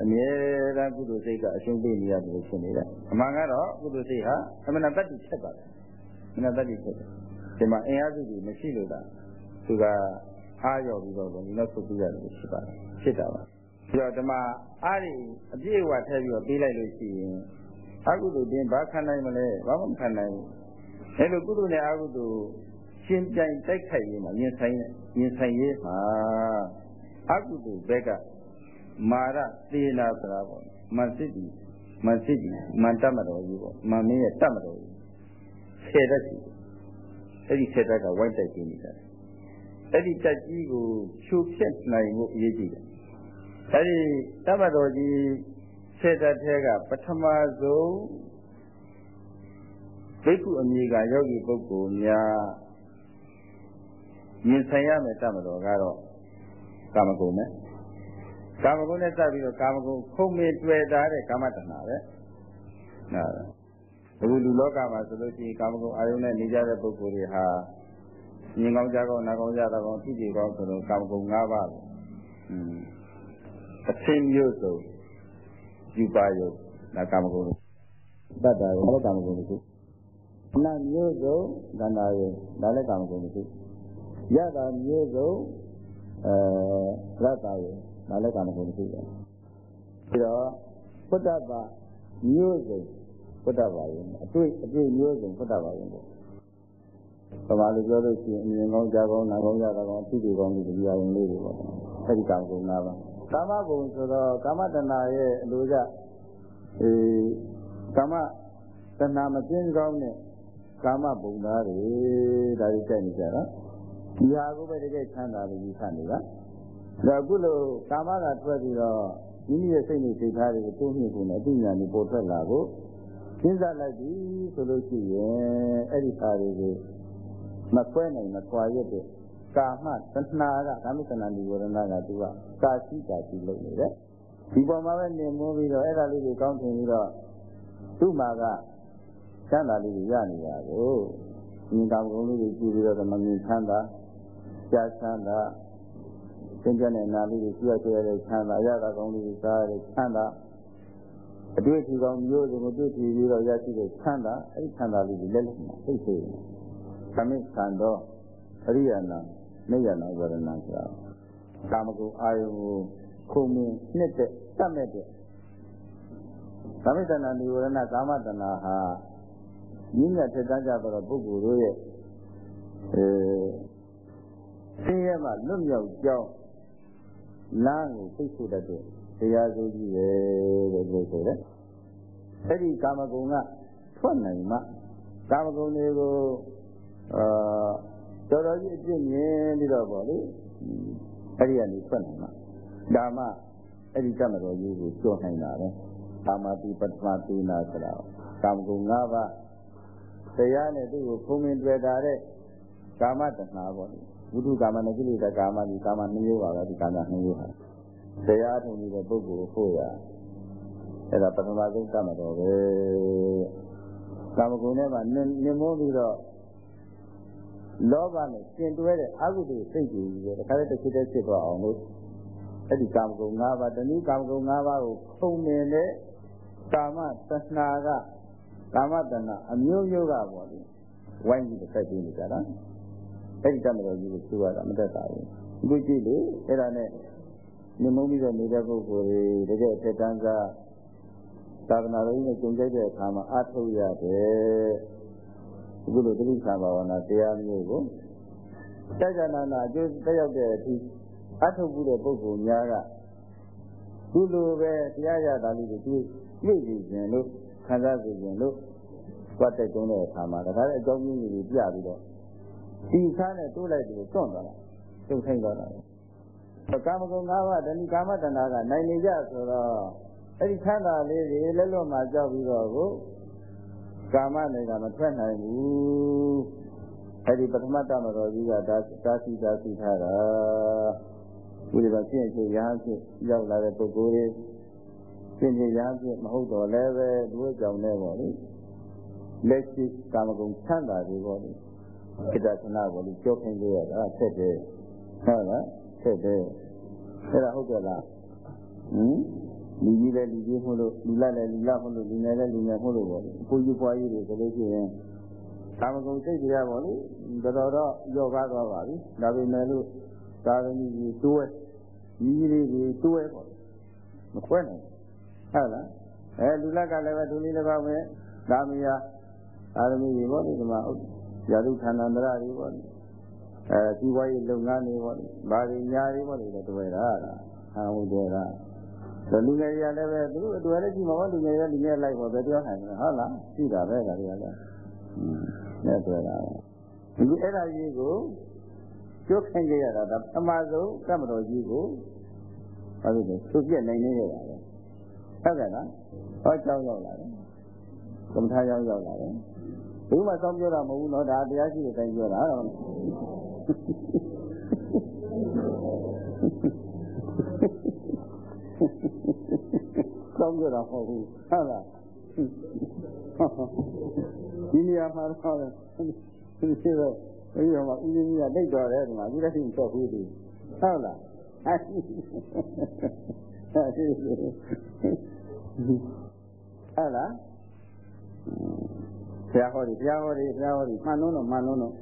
[SPEAKER 1] အမြဲတမ်းကုသိုလ်စိတ်ကအရှင်းပေးနေရတယ်လို့ဖြစ်နေတယ်အမှန်ကတော့ကုသိုလ်စိတ်ဟာအမှန်တတ္တိဖြစ်ပါတယ်အမှန်တတ္တိဖြစ်တယ်ဒီမှာအင်အားစုတွေမရှိလို့လားသူကအားရောပြီးတော့ဒီလောက်ဆုပ်ပြရတယ်လို့ဖြစ်ပါတယ်ဖြစ်တာပါပြီးတော့ဒီမှာအားတွေအပြည့်အဝထည့်ပြီးတော့ပေးလိုက်လို့ရှိရင်အကုသိုလ်တင်ဘာခံနိုင်မလဲဘာမှမခံနိုင်ဘူးအဲလိုကုသိုလ်နဲ့အကုသိုလ် ရှင်းပြိုင်တိုက်ခိုက်ရေးမှာရင်ဆိုင်ရင်ဆိုင်ရေးမှာအကုသိုလ်ဘက်ကမာရသေနာဆိုတာပေါ့မန်စစ်တီမန်စစ်တီမန်တတ်မတော်ကြီးပေါ့မန်မင်းရဲ့တတ်မတော်ကြီးဆယ်တက်ကြီးအဲ့ဒီဆယ်တက်ကဝိုင်းတိုက်ပြီးနေတာအဲ့ဒီတက်ကြီးကိုဖြိုဖျက်နိုင်ဖို့အရေးကြီးတယ်အဲ့ဒီတတ်မတော်ကြီးဆယ်တက်ထဲကပထမဆုံးဘိက္ခုအမည်ကယောဂီပုဂ္ဂိုလ်များ ရင်ဆိုင်ရမယ်တတ်မတော်ကတော့ကာမဂုဏ်နဲ့ကာမဂုဏ်နဲ့စပ်ပြီးတော့ကာမဂုဏ်ခုံမေတွေ့တာတဲ့ကာမတဏှာပဲနားအခုလူလောကမှာဆိုလို့ရှိရင်ကာမဂုဏ်အာယုန်နဲ့နေကြတဲ့ပုဂ္ဂိုလ်တွေဟာမြင်ကောင်းကြကောင်းနားကောင်းကြတာကောင်းသိကြကောင်းဆိုတော့ကာမဂုဏ်၅ပါးပဲอืมအသင်မျိုးစုံယူပါယုတ်ဒါကာမဂုဏ်တတ်တာရောလည်းကာမဂုဏ်တစ်ခုနာမျိုးစုံကန္တာယုတ်ဒါလည်းကာမဂုဏ်တစ်ခု ရတာမျိုးစုံအဲရတာရယ်ဒါလည်းကာမဂုဏ်ရှိတယ်ပြီးတော့ဘုဒ္ဓဘာမျိုးစုံဘုဒ္ဓဘာရယ်အတွေ့အတွေ့မျိုးစုံဘုဒ္ဓဘာရယ်ပေါ့ပမာလိုပြောလို့ရှိရင်အမြင်ကောင်းကြားကောင်းနားကောင်းရတာကောင်းအသိတွေကောင်းဒီလိုရရင်လေးတွေပေါ့အဲ့ဒီကာမဂုဏ်နာပါကာမဂုဏ်ဆိုတော့ကာမတဏ္ဍရဲ့အလိုကြအဲကာမတဏ္ဍမကင်းကောင်းတဲ့ကာမဘုံသားတွေဒါတွေကြိုက်နေကြတာ ဒီဟာကိုပဲတကယ်ချမ်းသာလို့ယူဆနေတာဒါအခုလို့ကာမကထွက်ပြီးတော့မိမိရဲ့စိတ်နဲ့စိတ်ထားတွေကိုတိုးမြှင့်ဖို့နဲ့အသိဉာဏ်တွေပေါ်ထွက်လာဖို့စဉ်းစားလိုက်ပြီဆိုလို့ရှိရင်အဲ့ဒီခါတွေကိုမခွဲနိုင်မခွာရတဲ့ကာမတဏှာကကာမိတဏှာဒီဝရဏကသူကကာရှိကာရှိလုပ်နေတယ်ဒီပေါ်မှာပဲနေမိုးပြီးတော့အဲ့ဒါလေးကိုကောင်းထင်ပြီးတော့သူ့မှာကချမ်းသာလေးတွေရနေတာကိုဉာဏ်တော်ကုန်းလေးတွေကြည့်ပြီးတော့မမြင်ချမ်းသာ ကြားချမ်းသာသင်္ကြန်နဲ့နာလေးတွေကြည့်ရကြရတဲ့ချမ်းသာရတာကောင်းလေးတွေစားရတဲ့ချမ်းသာအတွေ့အထိကောင်းမျိုးစုံကိုတွေ့ကြည့်ပြီးတော့ရရှိတဲ့ချမ်းသာအဲ့ဒီချမ်းသာလေးတွေလက်လက်မှာသိသိသမစ္ဆန်တော့အရိယာနာနိယနာဝရဏဆိုတာကာမဂုဏ်အာယုံကိုခုံမြင်နှစ်တဲ့တတ်မဲ့တဲ့ကာမိတနာနိဝရဏကာမတဏဟာမြင့်မြတ်ထက်တန်းကြသောပုဂ္ဂိုလ်တို့ရဲ့အဲ ဆင်းရဲမှလွတ်မြောက်ကြောင်းလမ်းကိုသိဆိုတတ်တဲ့တရားစိုးကြီးပဲလို့ပြောဆိုတယ်။အဲဒီကာမဂုဏ်ကထွက်နိုင်မှကာမဂုဏ်တွေကိုအာတော်တော်ကြီးအပြစ်မြင်ပြီးတော့ပေါ့လေအဲဒီကနေထွက်နိုင်မှဒါမှအဲ့ဒီတမတော်ကြီးကိုကြော်နိုင်တာပဲကာမတိပတ္မတိနာဆိုတာကာမဂုဏ်၅ပါးတရားနဲ့သူ့ကိုဖုံးမင်းတွေ့တာတဲ့ကာမတဏှာပေါ့လေ ဝိတုကာမနဲ့ကိလေသာကာမဒီကာမနှမျိုးပါပဲဒီကာမနှမျိုးပါတရားထုံနေတဲ့ပုဂ္ဂိုလ်ဖို့ရအဲ့ဒါပထမဆုံးတတ်မှာတော့ပဲကာမဂုဏ်ထဲမှာနင်မိုးပြီးတော့လောဘနဲ့ရှင်တွဲတဲ့အကုသိုလ်စိတ်ကြီးပဲတခါတည်းတစ်ချက်တည်းဖြစ်သွားအောင်လို့အဲ့ဒီကာမဂုဏ်၅ပါးတဏှိကာမဂုဏ်၅ပါးကိုဖုံနေတဲ့ကာမတဏှာကကာမတဏှာအမျိုးမျိုးကပေါ့လေဝိုင်းပြီးတစ်ဆက်ပြီးနေကြတာ အဲ့ဒီတမတော်ကြီးကိုသူရတာမတတ်တာဘူးအခုကြည့်လေအဲ့ဒါနဲ့နေမုန်းပြီးတော့နေတဲ့ပုဂ္ဂိုလ်တွေတကယ်အထက်တန်းစားသာသနာတော်ကြီးနဲ့ကြုံကြိုက်တဲ့အခါမှာအထုတ်ရတယ်အခုလိုတိဋ္ဌာဘာဝနာတရားမျိုးကိုစัจ jana နာအကျိုးတက်ရောက်တဲ့အထိအထုတ်မှုတဲ့ပုဂ္ဂိုလ်များကဒီလိုပဲတရားရတာလေးတွေတွေ့တွေ့ကြခြင်းလို့ခံစားကြခြင်းလို့တွတ်တဲ့တုံးတဲ့အခါမှာဒါကြတဲ့အကြောင်းရင်းတွေပြပြီးတော့ ဒီစားနဲ့တိုးလိုက်ပြီးတွန့်သွားတာတုံ့ထိုင်းသွားတာကာမဂုဏ်၅ပါးတဏိကာမတဏ္ဍာကနိုင်နေကြဆိုတော့အဲ့ဒီချမ်းသာလေးတွေလက်လွတ်မှာကြောက်ပြီးတော့ကိုကာမနဲ့ကမထွက်နိုင်ဘူးအဲ့ဒီပထမတမတော်ကြီးကဒါသာစီသာစီထားတာဒီလိုပါဖြစ်ဖြစ်ရဟန်းဖြစ်ရောက်လာတဲ့ပုဂ္ဂိုလ်တွေဖြစ်ဖြစ်ရဟန်းဖြစ်မဟုတ်တော့လည်းပဲဒီအကြောင်းနဲ့ပေါ့လေလက်ရှိကာမဂုဏ်ချမ်းသာတွေပေါ့လေ ဣဒ္ဓသနာကိုကြောက်ခိုင်းကြရတာဆက်တယ်ဟုတ်လားဆက်တယ်အဲ့ဒါဟုတ်ကြလားဟင်လူကြီးလည်းလူကြီးမှုလို့လူလလည်းလူလမှုလို့လူငယ်လည်းလူငယ်မှုလို့ပေါ့ကိုကြီးပွားကြီးတွေဆိုလို့ရှိရင်ကာမဂုဏ်စိတ်တရားပေါ့လေတော်တော်တော့ယောဂသွားပါပြီဒါပေမဲ့လို့သာသမီကြီးတွဲကြီးလေးကြီးတွဲပေါ့မခွဲနိုင်ဟုတ်လားအဲလူလကလည်းပဲဒုလေးတစ်ပါးပဲသာမီးယာသာသမီကြီးပေါ့ဒီမှာ ရာထုဌာနန္တရတွေပေါ့အဲစီးပွားရေးလုပ်ငန်းတွေပေါ့ဘာတွေညာတွေပေါ့လေတွေ့တာအာဟုတ်တယ်လားလူငယ်တွေကလည်းပဲသူတို့အတွေ့အကြုံမှာလူငယ်တွေလူငယ်လိုက်ပေါ့ပဲပြောနိုင်တယ်ဟုတ်လားရှိတာပဲဒါတွေကလည်းနဲ့တွေ့တာဒီအဲ့ဒါကြီးကိုကျုပ်ခင်ကြရတာဒါပထမဆုံးကမ္မတော်ကြီးကိုဘာလို့လဲသူပြက်နိုင်နေရတာပဲဟုတ်ကဲ့လားဟောကြောင်းရောက်လာတယ်ကမ္မထာရောက်ရောက်လာတယ် ဘယ်မှစောင်းပြောတာမဟုတ်ဘူးနော်ဒါတရားရှိတဲ့အတိုင်းပြောတာတော့စောင်းပြောတာမဟုတ်ဘူးဟုတ်လားဒီနေရာမှာတော့ဒီလိုတော့အဲဒီတော့မှဦးဇင်းကြီးကတိတ်တော်တယ်ဒီမှာအခုလက်ရှိချက်ဘူးဒီဟုတ်လားအဲဒီဟုတ်လား ဆရာဟောဒီဆရာဟောဒီဆရာဟောဒီမှန်လုံးတော့မှန်လုံးတော့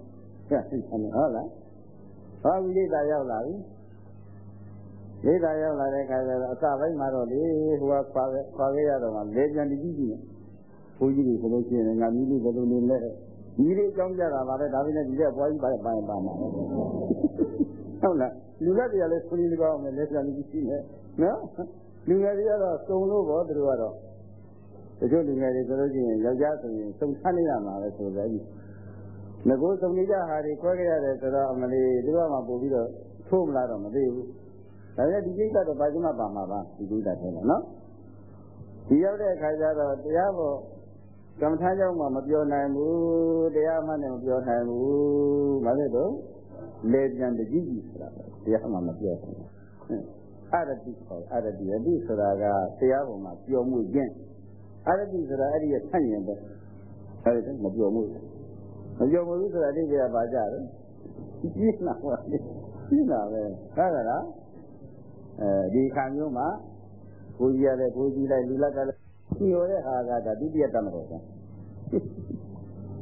[SPEAKER 1] ဆရာသိတယ်ဟုတ်လားဟောဒီလိတာရောက်လာပြီလိတာရောက်လာတဲ့ခါကျတော့အစပိုင်းမှာတော့လေဟိုကခွာခွာခဲ့ရတော့မှလေပြန်တည်ကြည့်ကြည့်ဘုန်းကြီးတွေဆိုလို့ရှိရင်ငါမီးလေးဘယ်လိုနေလဲညီလေးအကြောင်းကြတာပါလေဒါပေမဲ့ဒီကဘွားကြီးပါပါပါမှာဟုတ်လားလူလက်တွေကလည်းဆွေးနွေးကောင်းမယ်လက်ပြန်ကြည့်ရှိနေနော်လူငယ်တွေကတော့စုံလို့ပေါ့သူတို့ကတော့ တချို့လူငယ်တွေဆိုလို့ရှိရင်ယောက်ျားဆိုရင်စုံထမ်းနေရမှာပဲဆိုတယ်ငကိုစုံနေကြဟာတွေခွဲခဲ့ရတယ်ဆိုတော့အမလေးသူတို့ကမှပို့ပြီးတော့ထိုးမလားတော့မသိဘူးဒါပေမဲ့ဒီကိစ္စတော့ဘာမှပါမှာပါဒီကိစ္စထဲတော့နော်ဒီရောက်တဲ့အခါကျတော့တရားပေါ်ကမ္မထာကြောင့်မှမပြောနိုင်ဘူးတရားမှလည်းမပြောနိုင်ဘူးဘာဖြစ်လို့လေပြန်တကြီးကြီးဆိုတာတရားမှမပြောဘူးအရတိခေါ်အရတိအတိဆိုတာကတရားပေါ်မှာပြောမှုခြင်း အရတိဆိုတာအဲ့ဒီရဲ့ဆန့်ကျင်တဲ့အဲ့ဒီမပြောမှုမပြောမှုဆိုတာဒီကဘာကြလဲကြီးနာပါလေကြီးနာပဲဟုတ်ကဲ့လားအဲဒီခံမျိုးမှာကိုကြီးရတယ်ကိုကြီးလိုက်လူလက်ကလည်းညိုတဲ့ဟာကဒါဒုတိယတမတော်ပဲ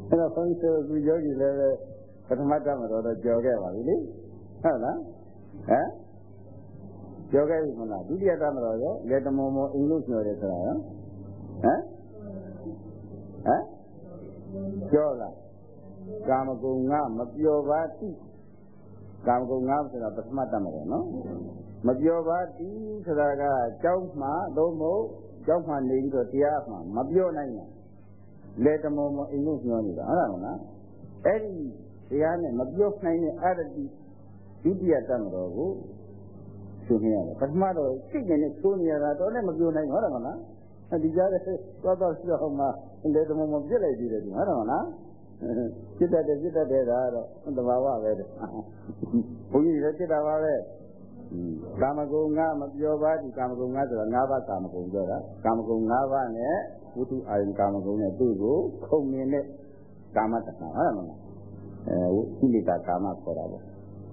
[SPEAKER 1] အဲ့တော့ဘုန်းကြီးဆိုသူယောဂီလည်းပဲပထမတမတော်တော့ကြော်ခဲ့ပါပြီလေဟုတ်လားဟမ်ကြော်ခဲ့ပြီမလားဒုတိယတမတော်ရောလက်တမောမောအင်္ဂုညော်တယ်ဆိုတာရော ဟမ်ဟမ်ကြော်လားကာမဂုဏ်ငါမပျော်ပါတိကာမဂုဏ်ငါဆိုတာပထမတတ်မှာတယ်နော်မပျော်ပါတိဆိုတာကကြောက်မှသို့မဟုတ်ကြောက်မှနေပြီးတော့တရားမှမပျော်နိုင်ဘူးလေတမောမအိမ်လို့ပြောနေတာဟုတ်လားမလားအဲ့ဒီတရားနဲ့မပျော်နိုင်တဲ့အရတိဒုတိယတတ်မှာတော့ကိုရှင်နေရတယ်ပထမတော့စိတ်နဲ့သိုးနေရတာတော့လည်းမပျော်နိုင်ဘူးဟုတ်လားမလား ဒီကြားတဲ့သွားတော့ရှိတော့မှလေတမောမပြစ်လိုက်ပြီးတယ်ဟုတ်လားမလားจิตတတ်จิตတတ်တဲ့ဒါတော့သဘာဝပဲတဲ့ဘုန်းကြီးလည်းจิตတာပါပဲကာမဂုဏ်ငါမပြောပါဒီကာမဂုဏ်ငါဆိုတာ၅ပါးကာမဂုဏ်ပြောတာကာမဂုဏ်၅ပါးနဲ့ဝိတုအာယုကာမဂုဏ်နဲ့သူ့ကိုခုံနေတဲ့ကာမတဏ္ဍာဟုတ်လားမလားအဲကိလေသာကာမခေါ်တာပေါ့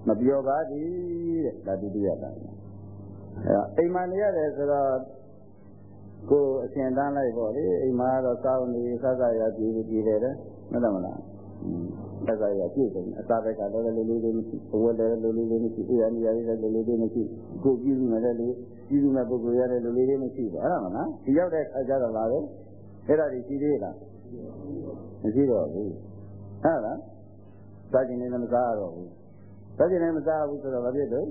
[SPEAKER 1] မပြောပါဒီတဲ့ဒါဒုတိယတာအဲအိမ်မှာနေရတယ်ဆိုတော့ ကိုအရှင်တန်းလိုက်ပေါ့လေအိမ်မှာတော့စောင်းနေစသရကြည့်ကြည့်တယ်မှန်တယ်မလားသက္ကာရပြည့်စုံအသာဘက်ကလည်းလေးလေးလေးမရှိဘဝလည်းလေးလေးလေးမရှိအေးရနေရလည်းလေးလေးလေးမရှိကိုကြည့်ပြီးမှလည်းလေးကြည့်ပြီးမှပုဂ္ဂိုလ်ရလည်းလေးလေးလေးမရှိပါအဲ့ဒါမလားဒီရောက်တဲ့အခါကျတော့ပါပဲအဲ့ဒါကြီးရှိသေးလားမရှိတော့ဘူးဟုတ်လားစားခြင်းလည်းမစားရတော့ဘူးစားခြင်းလည်းမစားဘူးဆိုတော့ဘာဖြစ်တော့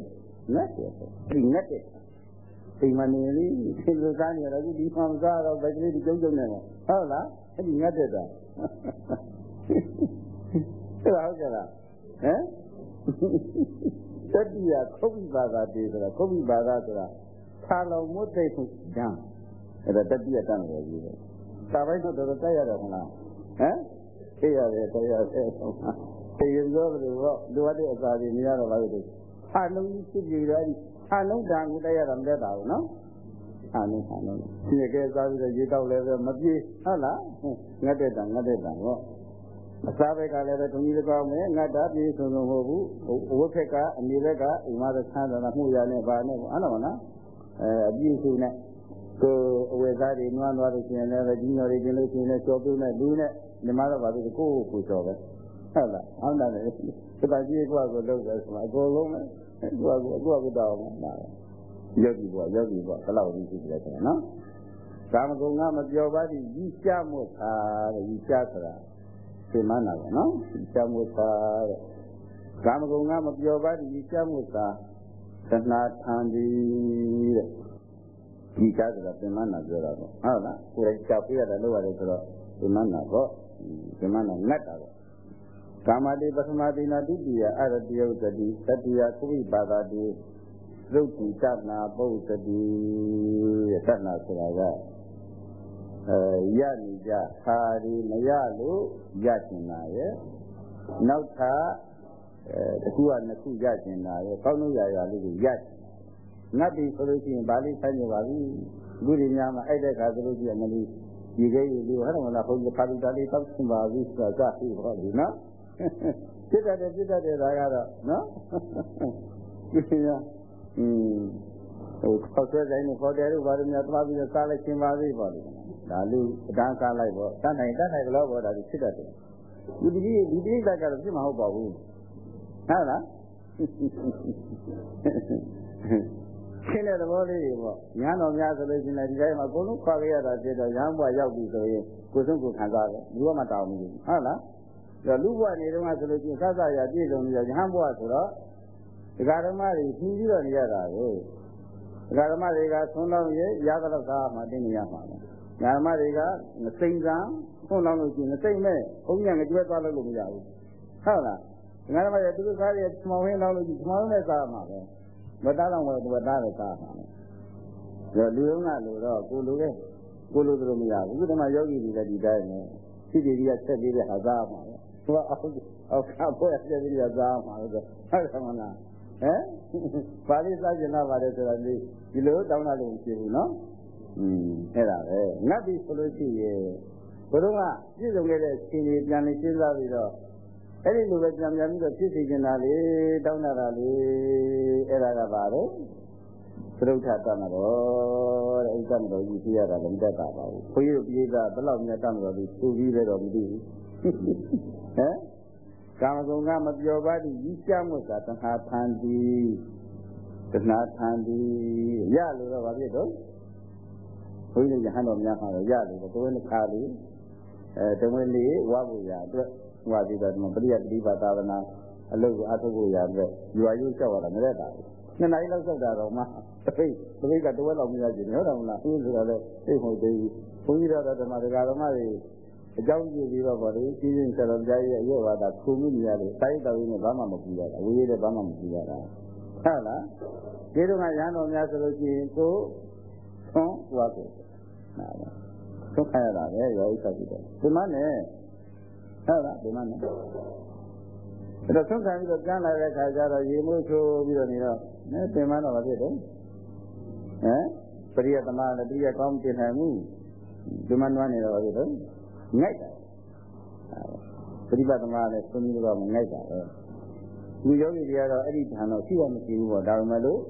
[SPEAKER 1] ငတ်တယ်ဒီငတ်တယ် အိမ်မနေလေးဒီလိုစားနေရတော့ဒီမှာမစားတော့ဘယ်ကလေးဒီကျုံကျုံနေတော့ဟုတ်လားအဲ့ဒီငတ်တဲ့တာဟုတ်လားဟုတ်ကဲ့လားဟမ်တတိယခုတ်ဘာသာတည်းဆိုတာခုတ်ဘာသာဆိုတာဆာလောင်မွတ်တိတ်ခုကျမ်းအဲ့ဒါတတိယတန်းတယ်ကြီးတယ်စာပိုင်းတော့တော်တော်တက်ရတယ်ဟုတ်လားဟမ်သိရတယ်တက်ရတယ်သိရင်ပြောတယ်တော့လိုအပ်တဲ့အစာတွေမရတော့ပါဘူး။အလုံးကြီးဖြစ်ပြီးတော့ အလုံးတန်ကိုတက်ရတာမတက်တာဘူးနော်။အလုံးအလုံးဒီကဲစားပြီးတော့ရေတောက်လည်းပဲမပြေဟုတ်လား။ငတ်တဲ့တန်ငတ်တဲ့တန်တော့အစားဘက်ကလည်းပဲထုံကြီးလည်းကောင်းမယ်ငတ်တာပြေဆုံးဆုံးမဟုတ်ဘူးအဝတ်ဖက်ကအမေဘက်ကအိမ်မသက်ဆန်းတာမှုရနဲ့ပါနဲ့ပေါ့အဲ့တော့နော်အဲအပြည့်စုံနဲ့ကိုအဝယ်သားတွေနွားသွားလို့ရှိရင်လည်းဒီညော်တွေကျင်လို့ရှိရင်လည်းကြော်ပြုတ်နဲ့လူနဲ့ဒီမှာတော့ပါပြီကိုယ့်ကိုယ်ကိုကြော်ပဲဟုတ်လားဟုတ်တယ်လေဒီပါကြီးကိုယ့်ကိုလုပ်တယ်ဆိုတော့အကုန်လုံးပဲ ကိုယ့်ကိုကိုယ့်ကိုတောင်းမှာယောဂီပေါ့ယောဂီပေါ့ဘယ်လောက်ကြီးရှိတယ်ဆိုတော့နော်ကာမဂုဏ်ကမပြောပါသည်ကြီးချမှုခါတဲ့ကြီးချဆိုတာသင်္မနာပဲနော်ချမှုသာတဲ့ကာမဂုဏ်ကမပြောပါဒီချမှုသာသနာထံဒီတဲ့ဒီကားဆိုတာသင်္မနာပြောတာပေါ့ဟုတ်လားကိုယ်ကြောက်ပြရတယ်လို့ရတယ်ဆိုတော့သင်္မနာပေါ့သင်္မနာငတ်တာပေါ့ ကာမတိပထမတိနာဒုတိယအရတိယုတတိတတိယကုဝိပါဒတိရုပ်တိတနာပုဒ္ဒတိတဲ့တဏဆိုတာကအဲရနေကြခါဒီမရလို့ရကျင်တာရဲ့နောက်ထပ်အဲတစ်ခုကနှစ်ခုရကျင်တာရဲ့ကောင်းလို့ရရလေးကိုရကျင်ငတ်ပြီဆိုလို့ရှိရင်ဗာလိဆိုင်နေပါပြီအခုဒီများမှာအဲ့တဲ့ခါဆိုလို့ရှိရင်မလို့ဒီကိလေးလေးဟဲ့မလားဘုရားခါလူတာလေးတောက်ရှင်ပါပြီဆိုတာကပြီဟောဒီနော် ဖြစ်တတ်တယ်ဖြစ်တတ်တယ်ဒါကတော့နော်ဒီရอืมဟိုခေါက်ဆွဲဆိုင်နဲ့ခေါ်တယ်လို့ဘာလို့များသွားပြီးတော့စားလိုက်ရှင်ပါပြီပေါ့လေဒါလူအတန်းကားလိုက်ပေါ့တတ်နိုင်တတ်နိုင်တော့ပေါ့ဒါဒီဖြစ်တတ်တယ်ဒီဒီဒီတိစ္ဆာကတော့ဖြစ်မှာဟုတ်ပါဘူးဟုတ်လားရှင်းတဲ့သဘောလေးတွေပေါ့ညာတော်များဆိုလို့ရှိရင်ဒီတိုင်းမှာအကုန်လုံးခွာခဲ့ရတာဖြစ်တော့ရဟန်းဘွားရောက်ပြီဆိုရင်ကိုယ်ဆုံးကိုခံစားတယ်လူကမှတောင်းဘူးဟုတ်လား ဒါလူဘွားနေတော့ဆိုလို့ရှိရင်သတ်သရာပြည့်စုံပြီးတော့ရဟန်းဘွားဆိုတော့ဒကာဓမ္မတွေဖြီးပြီးတော့နေရတာကိုဒကာဓမ္မတွေကသုံးတော့ရေရသလောက်သားမှတင်းနေရမှာပဲညာမတွေကမစိမ့်ကံခုလောင်းလို့ရှိရင်မစိမ့်မဲ့ဘုန်းကြီးကငကြွဲသွားလို့မရဘူးဟုတ်လားငါမရသူတို့ကားရဲ့ချမောင်းဝင်းလောင်းလို့ရှိရင်ချမောင်းနဲ့စားမှာပဲမသားတော့ဝယ်သူကသားနဲ့စားမှာလေဒါလူလုံးကလို့တော့ကိုလူပဲကိုလူတို့မရဘူးဒီမှာယောဂီတွေလည်းဒီတိုင်းပဲစိတ္တိကြီးကဆက်ပြီးတဲ့ဟာစားမှာပဲ သူကအောက်အောက်ကဘွဲဆက်ပြီးတဲ့စားမှာလို့ဟုတ်တယ်မလားဟမ်ပါဠိစားကျင်လာပါတယ်ဆိုတာဒီလိုတောင်းတာလို့မရှိဘူးနော်อืมအဲ့ဒါပဲငတ်ပြီဆိုလို့ရှိရင်ဘုရုံးကပြည့်စုံခဲ့တဲ့ရှင်ကြီးပြန်နေစဉ်းစားပြီးတော့အဲ့ဒီလိုပဲပြန်ပြန်ပြီးတော့ဖြစ်စီနေတာလေတောင်းတာလေအဲ့ဒါကပါတော့ သရုပ်ထတတ်မှာတော့တဲ့ဥစ္စာမတော်ကြီးပြရတာလည်းမတတ်တာပါဘူးခွေးတို့ပြေးတာဘယ်လောက်များတတ်မှာလို့သူပြီးလဲတော့မသိဘူးဟမ်ကာမဂုဏ်ကမပြောပါသည်ဤကြမှုသာတဏှာထံသည်တဏှာထံသည်ရလို့တော့ဗာဖြစ်တော့ဘုန်းကြီးရဟန်းတော်များမှာရလို့တော့တွင်းတစ်ခါလေးအဲတဝင်းလေးဝါဖို့ရအတွက်ဝါပြီးတော့ပရိယတိပါသာဝနာအလုပ်ကိုအထုတ်ဖို့ရအတွက်ရွာရုပ်လျှောက်ရတာမရက်တာဘူး နှစ်နာရီလောက်စောက်တာတော့မှတပိတ်တပိတ်ကတဝက်လောက်မြင်ရခြင်းဟုတ်တယ်မလားအဲဆိုတော့လေသိမဟုတ်သေးဘူးဘုန်းကြီးတော်ဓမ္မဒကာဓမ္မတွေအကြောင်းကြည့်ပြီးတော့ဗောလေကြီးရင်ဆရာတော်ကြားရဲ့အရွယ်ဝါဒခုမိနေရတယ်တိုင်းတော်ရင်းနဲ့ဘာမှမကြည့်ရတာဝေးရတဲ့ဘာမှမကြည့်ရတာဟုတ်လားဒီတော့ကရဟန်းတော်များဆိုလို့ရှိရင်ကိုသွန်သွားကိုဟုတ်လားသွန်ခရတာပဲရောဥစ္စာကြည့်တယ်ဒီမှနဲ့ဟုတ်လားဒီမှနဲ့ အဲ့တော့ဆုံးခံပြီးတော့ကျမ်းလာတဲ့ခါကျတော့ရေမိုးချိုးပြီးတော့နေတော့နဲသင်္မတော့မဖြစ်တော့ဟမ်ပရိယသမလည်းပရိယကောင်းတင်နိုင်မှုဒီမှနွားနေတော့ဖြစ်တော့ငိုက်တာပရိပတ်သမလည်းဆွေးနွေးတော့ငိုက်တာပဲဒီယောဂီတွေကတော့အဲ့ဒီဌာန်တော့ရှိရမရှိဘူးပေါ့ဒါပေမဲ့လို့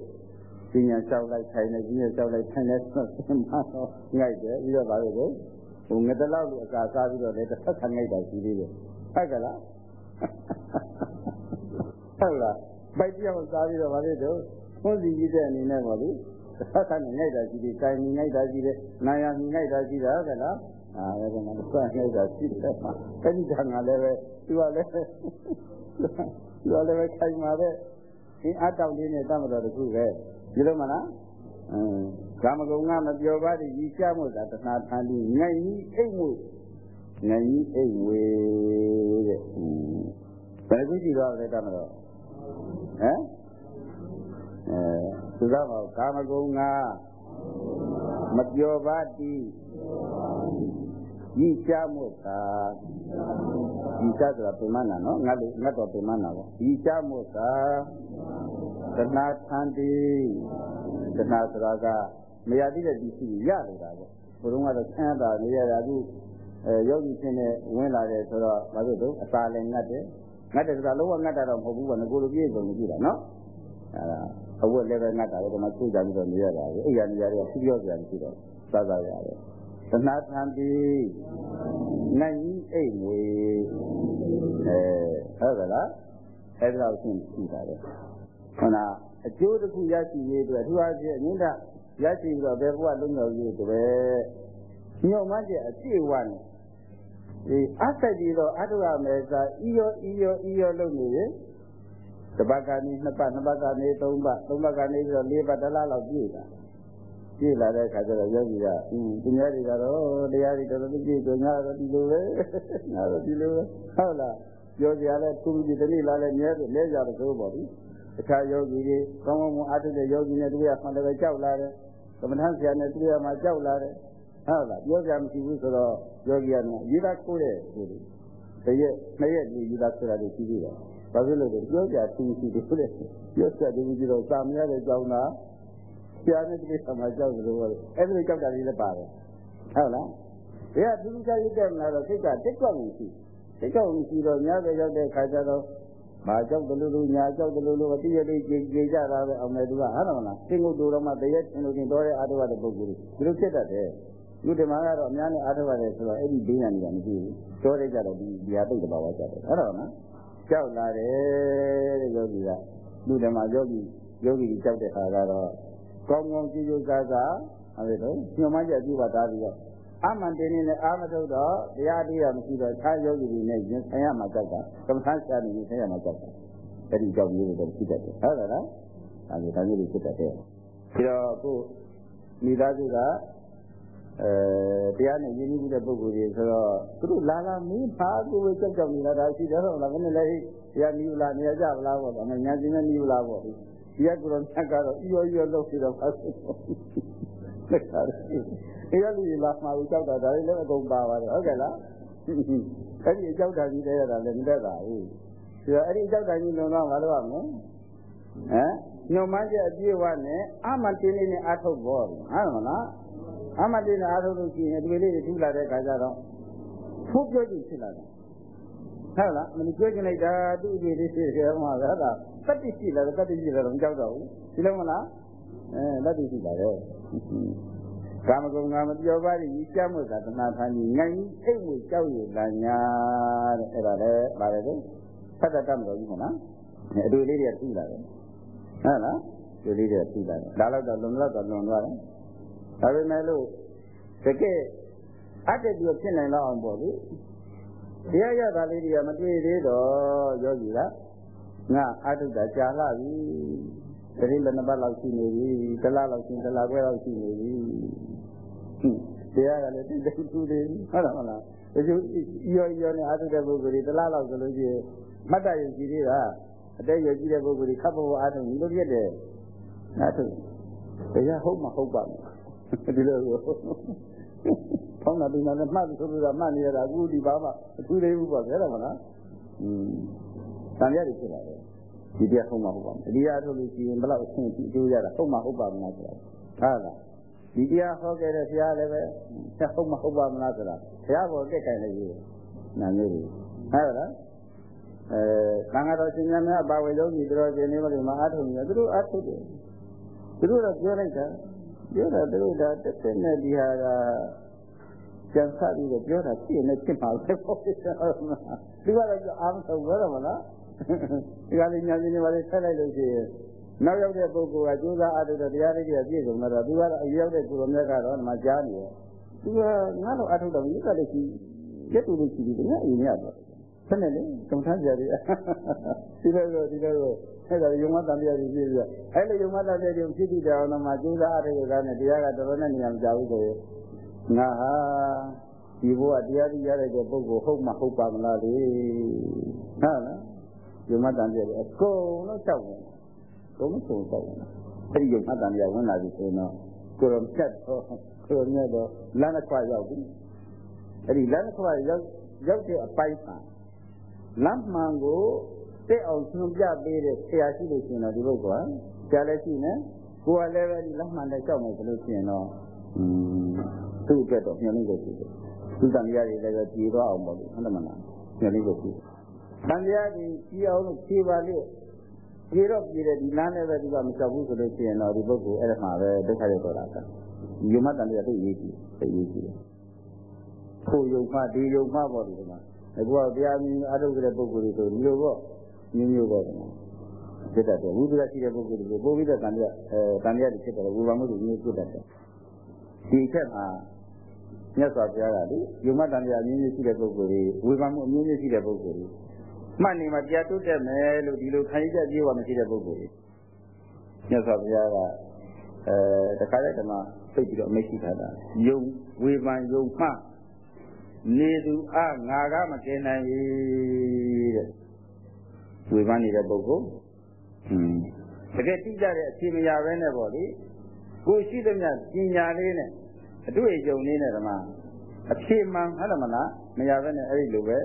[SPEAKER 1] ပညာလျှောက်လိုက်ထိုင်နေပညာလျှောက်လိုက်ထိုင်နေဆိုတော့မှတော့ငိုက်တယ်ပြီးတော့ဗါလို့ကိုဟိုငတလောက်လိုအကာစားပြီးတော့လည်းတစ်ဖက်ခငိုက်တာရှိသေးတယ်ဟုတ်ကလား ဟုတ်လားပိုက်ပြောင်းစားပြီးတော့ဗါလို့တော့ဘုန်းစီကြီးတဲ့အနေနဲ့ပေါ့လေတစ်ဖက်ခငိုက်တာရှိသေးတယ်၊ကိုင်ငိုက်တာရှိတယ်၊နာယငိုက်တာရှိတာဟုတ်ကလားအာဒါကမှစငိုက်တာရှိတယ်မှာအဲ့ဒီတန်ကလည်းပဲသူကလည်းသူကလည်းပဲခိုင်မှာပဲဒီအတောက်လေးနဲ့တတ်မတော်တခုပဲဒီလိုမလားအင်းကာမဂုဏ်ကမပြောပါသည်ဤချမှုသာတဏှာထန်ပြီးငိုင်ကြီးအိတ်မှု ငိုင်ကြီးအိတ်ဝေတဲ့ဘယ်ခုကြည့်တော့လဲတတ်မတော်ဟမ်အဲသူကပါကာမဂုဏ်ကမပြောပါသည်ဤချမှုသာဤချဆိုတာပြမနာနော်ငါတို့ငါတော့ပြမနာပေါ့ဤချမှုသာတဏှာထန်တိတဏှာဆိုတာကမရသေးတဲ့ပစ္စည်းရနေတာပေါ့ဘုရုံးကတော့ဆန်းတာနေရတာအခု အဲယောဂီချင်းနဲ့ဝင်လာတယ်ဆိုတော့ဘာလို့တော့အစာလည်းငတ်တယ်ငတ်တယ်ဆိုတာလုံးဝငတ်တာတော့မဟုတ်ဘူးပေါ့ငကိုလိုပြည့်စုံကြည့်တာနော်အဲဒါအဝတ်လည်းပဲငတ်တာပဲဒီမှာချိုးကြပြီးတော့နေရတာပဲအိယာနေရတယ်ဖြူပြောကြတယ်ရှိတော့စားစားရတယ်တဏှာထံပြီးနိုင်ကြီးအိတ်ငွေအဲဟုတ်ကလားအဲ့ဒါကိုရှင်းရှိတာလေခန္ဓာအကျိုးတစ်ခုရရှိရေးအတွက်သူအားဖြင့်အငိမ့်တာရရှိပြီးတော့ဘယ်ဘဝလုံးရောက်ရေးတပည့်ညောမှကျအပြည့်ဝနဲ့ ဒီအသက်ကြီးတော့အထုရမယ်စာဤရောဤရောဤရောလုပ်နေရင်တပတ်ကနေနှစ်ပတ်နှစ်ပတ်ကနေသုံးပတ်သုံးပတ်ကနေပြီးတော့လေးပတ်တစ်လလောက်ပြည့်တာပြည့်လာတဲ့အခါကျတော့ယောဂီကအင်းသူများတွေကတော့တရားတွေတော်တော်ပြည့်ကြငါတော့ဒီလိုပဲငါတော့ဒီလိုပဲဟုတ်လားပြောကြရလဲသူကြီးတနေ့လာလဲမြဲတယ်လဲကြတယ်ဆိုပေါ့ဒီအခြားယောဂီတွေကောင်းကောင်းမွန်အားထုတ်တဲ့ယောဂီနဲ့တွေ့ရမှလည်းကြောက်လာတယ်သမထဆရာနဲ့တွေ့ရမှကြောက်လာတယ် ဟုတ်လားပြောကြမရှိဘူးဆိုတော့ယောဂီကရေသာခိုးတဲ့ဆိုလို့တရက်နှစ်ရက်ကြီးရေသာဆိုတာတွေရှိသေးတယ်ဘာဖြစ်လို့လဲပြောကြသူရှိတယ်ဆိုတဲ့ပြောကြတယ်ကြီးတော့စာမရတဲ့ကြောင်းသားဆရာနဲ့တိဆံမှာကြောက်တယ်လို့ပြောတယ်အဲ့ဒီကြောက်တာလေးလည်းပါတယ်ဟုတ်လားဒီကသူကြီးကြိုက်တဲ့မှာတော့စိတ်ကတက်ကြွမှုရှိတက်ကြွမှုရှိတော့ညဘက်ရောက်တဲ့ခါကျတော့မာကြောက်တယ်လို့လို့ညာကြောက်တယ်လို့လို့အတိအကျကြေကြေကြတာပဲအောင်မယ်သူကဟုတ်တယ်မလားသင်္ကုတ်တော်မှတရက်သင်လို့ချင်းတော်တဲ့အာထုဝတဲ့ပုဂ္ဂိုလ်တွေဒီလိုဖြစ်တတ်တယ် လူဓမ္မကတော့အများနဲ့အာထုရတယ်ဆိုတော့အဲ့ဒီဘေးညာနေကမရှိဘူးတော်တဲ့ကြတော့ဒီဒီဟာပိတ်တဘာဝကြတယ်ဟုတ်တယ်မလားကြောက်လာတယ်တဲ့ယောဂီကလူဓမ္မယောဂီယောဂီကြီးကြောက်တဲ့ခါကတော့ကောင်းကောင်းကြည့်ကြစားစားအဲ့ဒါတော့ညှို့မှကြပြုပါသားပြီးတော့အမှန်တင်းနေအာမထုတ်တော့တရားတရားမရှိတော့ခြားယောဂီတွေနဲ့ရင်ဆိုင်ရမှာကြောက်တာကမ္မထာဆရာနေရင်ဆိုင်ရမှာကြောက်တာအဲ့ဒီကြောက်မျိုးတွေတော့ဖြစ်တတ်တယ်ဟုတ်တယ်နော်အဲဒါမျိုးတွေဖြစ်တတ်တယ်ပြီးတော့ကိုမိသားစုက အဲတရားနဲ့ရင်းနှီးမှုတဲ့ပုဂ္ဂိုလ်တွေဆိုတော့သူတို့လာလာမင်းဖာကိုပဲကြောက်ကြောက်နေတာဒါရှိတယ်ဟုတ်လားဘယ်နဲ့လဲတရားနီးလားနေရကြဗလားပေါ့ဒါမှညာချင်းနဲ့နီးလားပေါ့ဒီကကုရောမြတ်ကတော့ဤရောဤရောလုပ်ပြီးတော့ဖတ်စစ်လက်ခါတယ်တရားလူကြီးလာမှာကိုကြောက်တာဒါလည်းအကုန်ပါပါတယ်ဟုတ်ကဲ့လားအဲ့ဒီအကြောက်တာကြီးတဲ့ရတာလည်းမတတ်ပါဘူးဒီတော့အဲ့ဒီအကြောက်တာကြီးလုံတော့မလုပ်ရမလဲဟမ်ညုံမကျအပြည့်ဝနဲ့အာမတင်းလေးနဲ့အာထုတ်ပေါ်ဟုတ်မလား အာမတင်းနဲ့အာထုတ်လို့ရှိရင်ဒီလေးတွေထူလာတဲ့ခါကျတော့ဖုတ်ပြောကြည့်ဖြစ်လာတယ်ဟုတ်လားမင်းကြွေးကြလိုက်တာသူ့အကြီးလေးရှိတယ်မှာပဲဟုတ်လားတတိရှိလာတယ်တတိရှိလာတော့မကြောက်တော့ဘူးဒီလိုမလားအဲတတိရှိလာတယ်ကာမဂုဏ်ကမပြောပါဘူးဤကြမှုသာတဏှာဖန်ကြီးငိုင်းအိတ်မှုကြောက်ရလာညာတဲ့အဲ့ဒါလည်းပါတယ်လေတဖတ်တတ်တတ်မလို့ဘူးခနော်အတွေ့လေးတွေကပြီးလာတယ်ဟုတ်လားဒီလေးတွေကပြီးလာတယ်ဒါတော့တော့လုံလောက်တော့လုံသွားတယ် ဒါပေမဲ့လို့တကယ်အတ္တတူဖြစ်နိုင်တော့အောင်ပေါ့လေတရားရတာလေးတွေကမတွေ့သေးတော့ယောဂီကငါအတုတ္တကြာလာပြီတတိလည်းနှစ်ပတ်လောက်ရှိနေပြီတလားလောက်ရှိတလားခွဲလောက်ရှိနေပြီတရားကလည်းတိတ်တိတ်ထူးတယ်ဟုတ်လားမလားတချို့ရောရောနဲ့အတုတဲ့ပုဂ္ဂိုလ်တွေတလားလောက်ဆိုလို့ရှိရင်မှတ်တရရှိသေးတာအတဲရရှိတဲ့ပုဂ္ဂိုလ်တွေခပ်ပေါ်အားထုတ်ဒီလိုဖြစ်တယ်အားထုတ်တရားဟုတ်မှဟုတ်ပါမယ် ဒီလိုကိုဖောင်းတာဒီမှာလည်းမှတ်ဆိုလို့ကမှတ်နေရတာအခုဒီဘာမှအထူးသေးဘူးပေါ့ဗျာမလားอืมတန်ရည်ဖြစ်လာတယ်ဒီတရားဟုတ်မှဟုတ်ပါမယ်ဒီတရားထုတ်လို့ရှိရင်ဘယ်လောက်အဆင့်အကျိုးရတာဟုတ်မှဟုတ်ပါမလားဆိုတာဟုတ်လားဒီတရားဟောခဲ့တဲ့ဘုရားလည်းပဲဟုတ်မှဟုတ်ပါမလားဆိုတာဘုရားပေါ်တက်ခိုင်လိုက်ပြီနာမျိုးတွေဟုတ်လားအဲသံဃာတော်ရှင်များများအပါဝင်လုံးကြီးတော်ရှင်နေမလို့မအားထုတ်နေသူတို့အားထုတ်တယ်သူတို့တော့ပြောလိုက်တာ ပြောတာသူတို့ဒါတက်တက်နဲ့ဒီဟာကကြံစပြီးတော့ပြောတာဖြစ်နေဖြစ်ပါလေပေါ့ဒီကတော့အားမထုတ်ဘူးတော့မလားဒီကလေးညာချင်းတွေပါလေဆက်လိုက်လို့ရှိရင်နောက်ရောက်တဲ့ပုဂ္ဂိုလ်ကကြိုးစားအားထုတ်တဲ့တရားလေးတွေပြည့်စုံတော့သူကတော့အရောက်တဲ့ကိုယ်တော်မြတ်ကတော့မှကြားနေတယ်သူကငါ့လိုအားထုတ်တော့မြစ်ကလေးရှိရက်တူလေးရှိပြီးငါအိမ်ရတော့ဆက်နေလေတုံထမ်းကြရတယ်ဒီလိုလိုဒီလိုလို အဲ့ဒါယုံမတန်ပြရည်ပြည့်ပြီးအဲ့လိုယုံမတန်ပြရည်ဖြစ်ပြီးတဲ့အောင်တော့မှကြိုးစားအားထုတ်တဲ့ကနေတရားကတော်တော်နဲ့နေရာမကြဘူးဆိုရင်ငါဟာဒီဘဝတရားကြီးရတဲ့ပုဂ္ဂိုလ်ဟုတ်မှဟုတ်ပါမလားလေဟုတ်လားယုံမတန်ပြရည်အကုန်လုံးကြောက်တယ်ကုန်မဆုံးတော့ဘူးအဲ့ဒီယုံမတန်ပြဝင်လာပြီဆိုရင်တော့ကိုယ်တော်ဖြတ်တော့ကိုယ်တော်မြတ်တော့လမ်းတစ်ခွရောက်ပြီအဲ့ဒီလမ်းတစ်ခွရောက်ရောက်တဲ့အပိုင်းမှာလမ်းမှန်ကို တက်အောင်ညွှန်ပြပေးတဲ့ဆရာရှိလို့ရှိရင်တော့ဒီဘုရားဆရာလည်းရှိနေကိုယ်ကလည်းပဲဒီလမ်းမှန်နဲ့ကြောက်မယ်ဆိုလို့ရှိရင်တော့อืมသူ့အတွက်တော့ညှိနှိုင်းလို့ရှိတယ်သူတန်တရားတွေလည်းပဲကြည်သွားအောင်ပေါ့လေဟုတ်တယ်မလားညှိနှိုင်းလို့ရှိတယ်တန်တရားတွေကြည်အောင်လို့ဖြေပါလေပြေတော့ပြေတယ်ဒီလမ်းနဲ့ပဲသူကမကြောက်ဘူးဆိုလို့ရှိရင်တော့ဒီပုဂ္ဂိုလ်အဲ့ဒါမှပဲဒုက္ခရောက်တော့တာကယုံမတန်တရားသိရေးကြည့်သိရေးကြည့်ကိုယုံမှဒီယုံမှပေါ့ဒီမှာအခုကတရားမြင်အထုတ်တဲ့ပုဂ္ဂိုလ်တွေဆိုဒီလိုပေါ့ မျိုးမျိုးပေါ့ဒီမှာဖြစ်တတ်တယ်ဝိပဿနာရှိတဲ့ပုဂ္ဂိုလ်တွေပို့ပြီးတော့တန်တရားအဲတန်တရားတွေဖြစ်တယ်ဝိပါမှုတွေမျိုးဖြစ်တတ်တယ်ဒီချက်မှာမြတ်စွာဘုရားကလေယုံမတန်တရားအမျိုးမျိုးရှိတဲ့ပုဂ္ဂိုလ်တွေဝိပါမှုအမျိုးမျိုးရှိတဲ့ပုဂ္ဂိုလ်တွေမှတ်နေမှာတရားတိုးတက်မယ်လို့ဒီလိုခံရချက်ပြေဝမရှိတဲ့ပုဂ္ဂိုလ်တွေမြတ်စွာဘုရားကအဲတခါတည်းဓမ္မသိပြီးတော့အမိတ်ရှိထားတာယုံဝေဖန်ယုံမှနေသူအငါကမကင်နိုင်ဘူးတဲ့ ဝေဖန်နေတဲ့ပုဂ္ဂိုလ်ဟွန်းတကယ်တိကျတဲ့အချိန်မရဘဲနဲ့ပေါ့လေကိုရှိသမျှပညာလေးနဲ့အတွေ့အကြုံလေးနဲ့ဓမ္မအဖြေမှန်ဟုတ်တယ်မလားမရဘဲနဲ့အဲ့ဒီလိုပဲ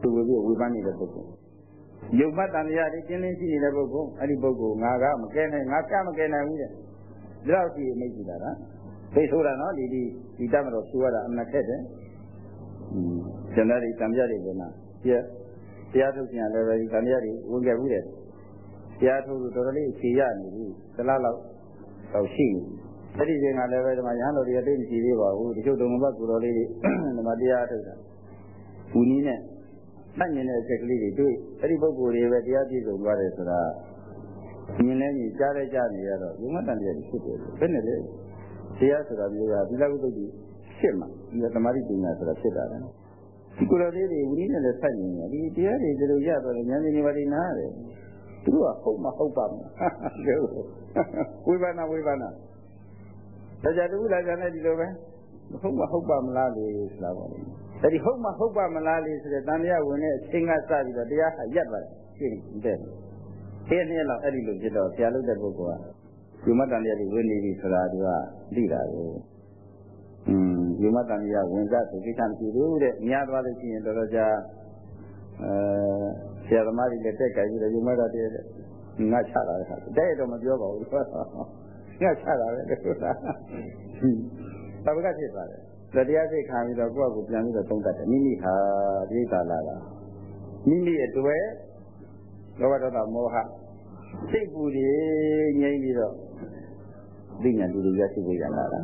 [SPEAKER 1] သူဝေပြီးဝေဖန်နေတဲ့ပုဂ္ဂိုလ်ယုံမှတ်တန်တရားတွေကျင်းလင်းရှိနေတဲ့ပုဂ္ဂိုလ်အဲ့ဒီပုဂ္ဂိုလ်ငါကမကဲနိုင်ငါကမကဲနိုင်ဘူးတဲ့ဒီတော့ဒီအမိတ်ကြည့်တာနော်သိဆိုတာနော်ဒီဒီဒီတတ်မလို့ဆိုရတာအမှန်ထက်တယ်ဇဏတိတံပြတွေကနာပြ တရားထုတ်ပြန်လည်းပဲဒီတံပြတွေဝင်ခဲ့ဘူးတဲ့တရားထုတ်လို့တော်တော်လေးအခြေရနေပြီသလားလောက်တော့ရှိနေအဲ့ဒီချိန်ကလည်းပဲဒီမှာရဟန်းတော်တွေအသိမရှိသေးပါဘူးဒီချို့တုံဘတ်ကိုတော်လေးတွေဒီမှာတရားထုတ်တာဘူးနည်းနဲ့မှတ်မြင်တဲ့အချက်ကလေးတွေတွေ့အဲ့ဒီပုဂ္ဂိုလ်တွေပဲတရားပြည့်စုံသွားတယ်ဆိုတာမြင်လဲမြင်ကြားလဲကြားနေရတော့ယုံမတန်တရားဖြစ်တယ်ဘယ်နဲ့လဲတရားဆိုတာမျိုးကဒီလောက်ဥဒ္ဒတိဖြစ်မှာဒီသမာဓိပညာဆိုတာဖြစ်တာလေ ဒီကိုယ်တော်လေးတွေဝိနည်းနဲ့လည်းဆက်နေတယ်ဒီတရားတွေဒီလိုရတော့ဉာဏ်ဉာဏ်ပါလိနာတယ်သူကဟုတ်မဟုတ်ပါမလားဝိပါဏဝိပါဏတရားတူလာကြတယ်ဒီလိုပဲဟုတ်မဟုတ်ပါမလားလေဆိုတာပါအဲ့ဒီဟုတ်မဟုတ်ပါမလားလေဆိုတဲ့တန်တရားဝင်တဲ့အချိန်ကစပြီးတော့တရားဟာရက်သွားတယ်ရှင်းတယ်အဲ့ဒီလောက်အဲ့ဒီလိုဖြစ်တော့ဆရာလုပ်တဲ့ပုဂ္ဂိုလ်ကဒီမတန်တရားတွေဝင်နေပြီဆိုတာသူကသိတာကိုอืม ဒီမတန်တရားဝင်ကြဆိုကိစ္စမရှိဘူးတဲ့များသွားလို့ရှိရင်တော်တော်ကြာအဲဆရာသမားတွေလည်းတက်ကြပြီးတော့ဒီမတန်တရားငါချတာလေတဲ့တော့မပြောပါဘူးငါချတာပဲဆိုတာသဘောကဖြစ်သွားတယ်တရားစိတ်ခံပြီးတော့ကိုယ့်အကိုပြန်ပြီးတော့သုံးတတ်တယ်မိမိဟာဒိဋ္ဌာလာတာမိမိအတွေ့လောဘဒေါသမောဟစိတ်ပူတွေငြိမ်းပြီးတော့သိဉာဏ်တူတူရရှိဖို့ရလာတာ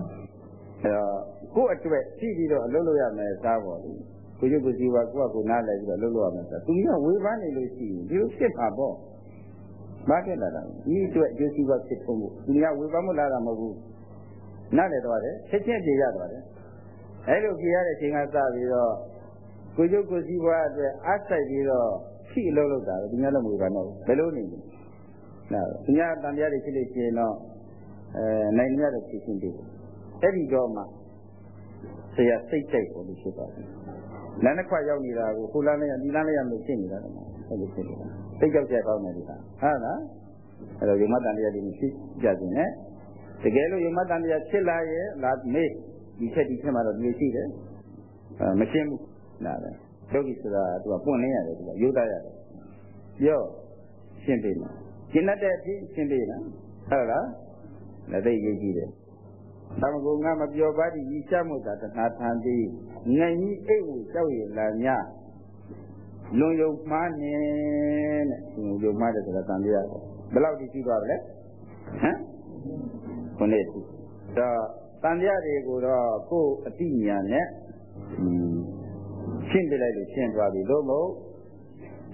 [SPEAKER 1] အဲတော့ကိုယ့်အတွက်ရှိပြီးတော့အလုပ်လုပ်ရမယ်စားပေါ်လေကိုရုပ်ကိုစီဝါကိုကကိုနားလဲပြီးတော့လှုပ်လို့ရမယ်ဆိုသူကဝေဖန်နေလို့ရှိရင်ဒီလိုဖြစ်မှာပေါ့ဘာဖြစ်လာတာဒီအတွက်အကျိုးစီးပွားဖြစ်ဖို့သူကဝေဖန်မှုလာတာမဟုတ်ဘူးနားလဲတော့တယ်ချက်ချင်းပြေရတော့တယ်အဲ့လိုပြေရတဲ့အချိန်ကစပြီးတော့ကိုရုပ်ကိုစီဝါအတွက်အားဆိုင်ပြီးတော့ဖြိလှုပ်လို့တာဒီများလည်းမဝေဖန်တော့ဘယ်လိုနေလဲနားသူများတန်ပြားတွေဖြစ်လို့ရှိရင်တော့အဲနိုင်ရတဲ့ဖြစ်ချင်းတွေ အဲ့ဒီတော့မှဆရာစိတ်ကြိုက်ပေါ်လို့ဖြစ်ပါတယ်။လမ်းတစ်ခွရောက်နေတာကိုဟိုလမ်းလေးကဒီလမ်းလေးကလို့ဖြစ်နေတာတော့အဲ့လိုဖြစ်နေတာ။စိတ်ကြောက်ကြကောင်းတယ်ဒီက။ဟုတ်လား။အဲ့တော့ယမတန်တရားတွေမရှိကြခြင်းနဲ့တကယ်လို့ယမတန်တရားဖြစ်လာရဲ့လာမေးဒီချက်ဒီချက်မှာတော့ဒီလိုရှိတယ်။အဲမရှင်းဘူး။နားတယ်။ယောဂီဆိုတာသူကပွင့်လင်းရတယ်သူကရိုးသားရတယ်။ပြောရှင်းပေးမယ်။ရှင်းတဲ့အဖြစ်ရှင်းပေးနော်။ဟုတ်လား။လက်သိရေးကြည့်တယ်။ သမဂုံငါမပြောပါသည်ဤချမှုသာတဏှာထံသည်ငိုင်ကြီးအိတ်ကိုကြောက်ရလာညလွန်ယုံမှားနေတဲ့လွန်ယုံမှားတယ်ဆိုတာတန်တရားပေါ့ဘယ်လောက်ဒီရှိသွားပါလဲဟမ်ခုနေ့ဒီတော့တန်တရားတွေကိုတော့ကိုယ်အတိညာနဲ့ရှင်းပြလိုက်လို့ရှင်းသွားပြီလို့မဟုတ်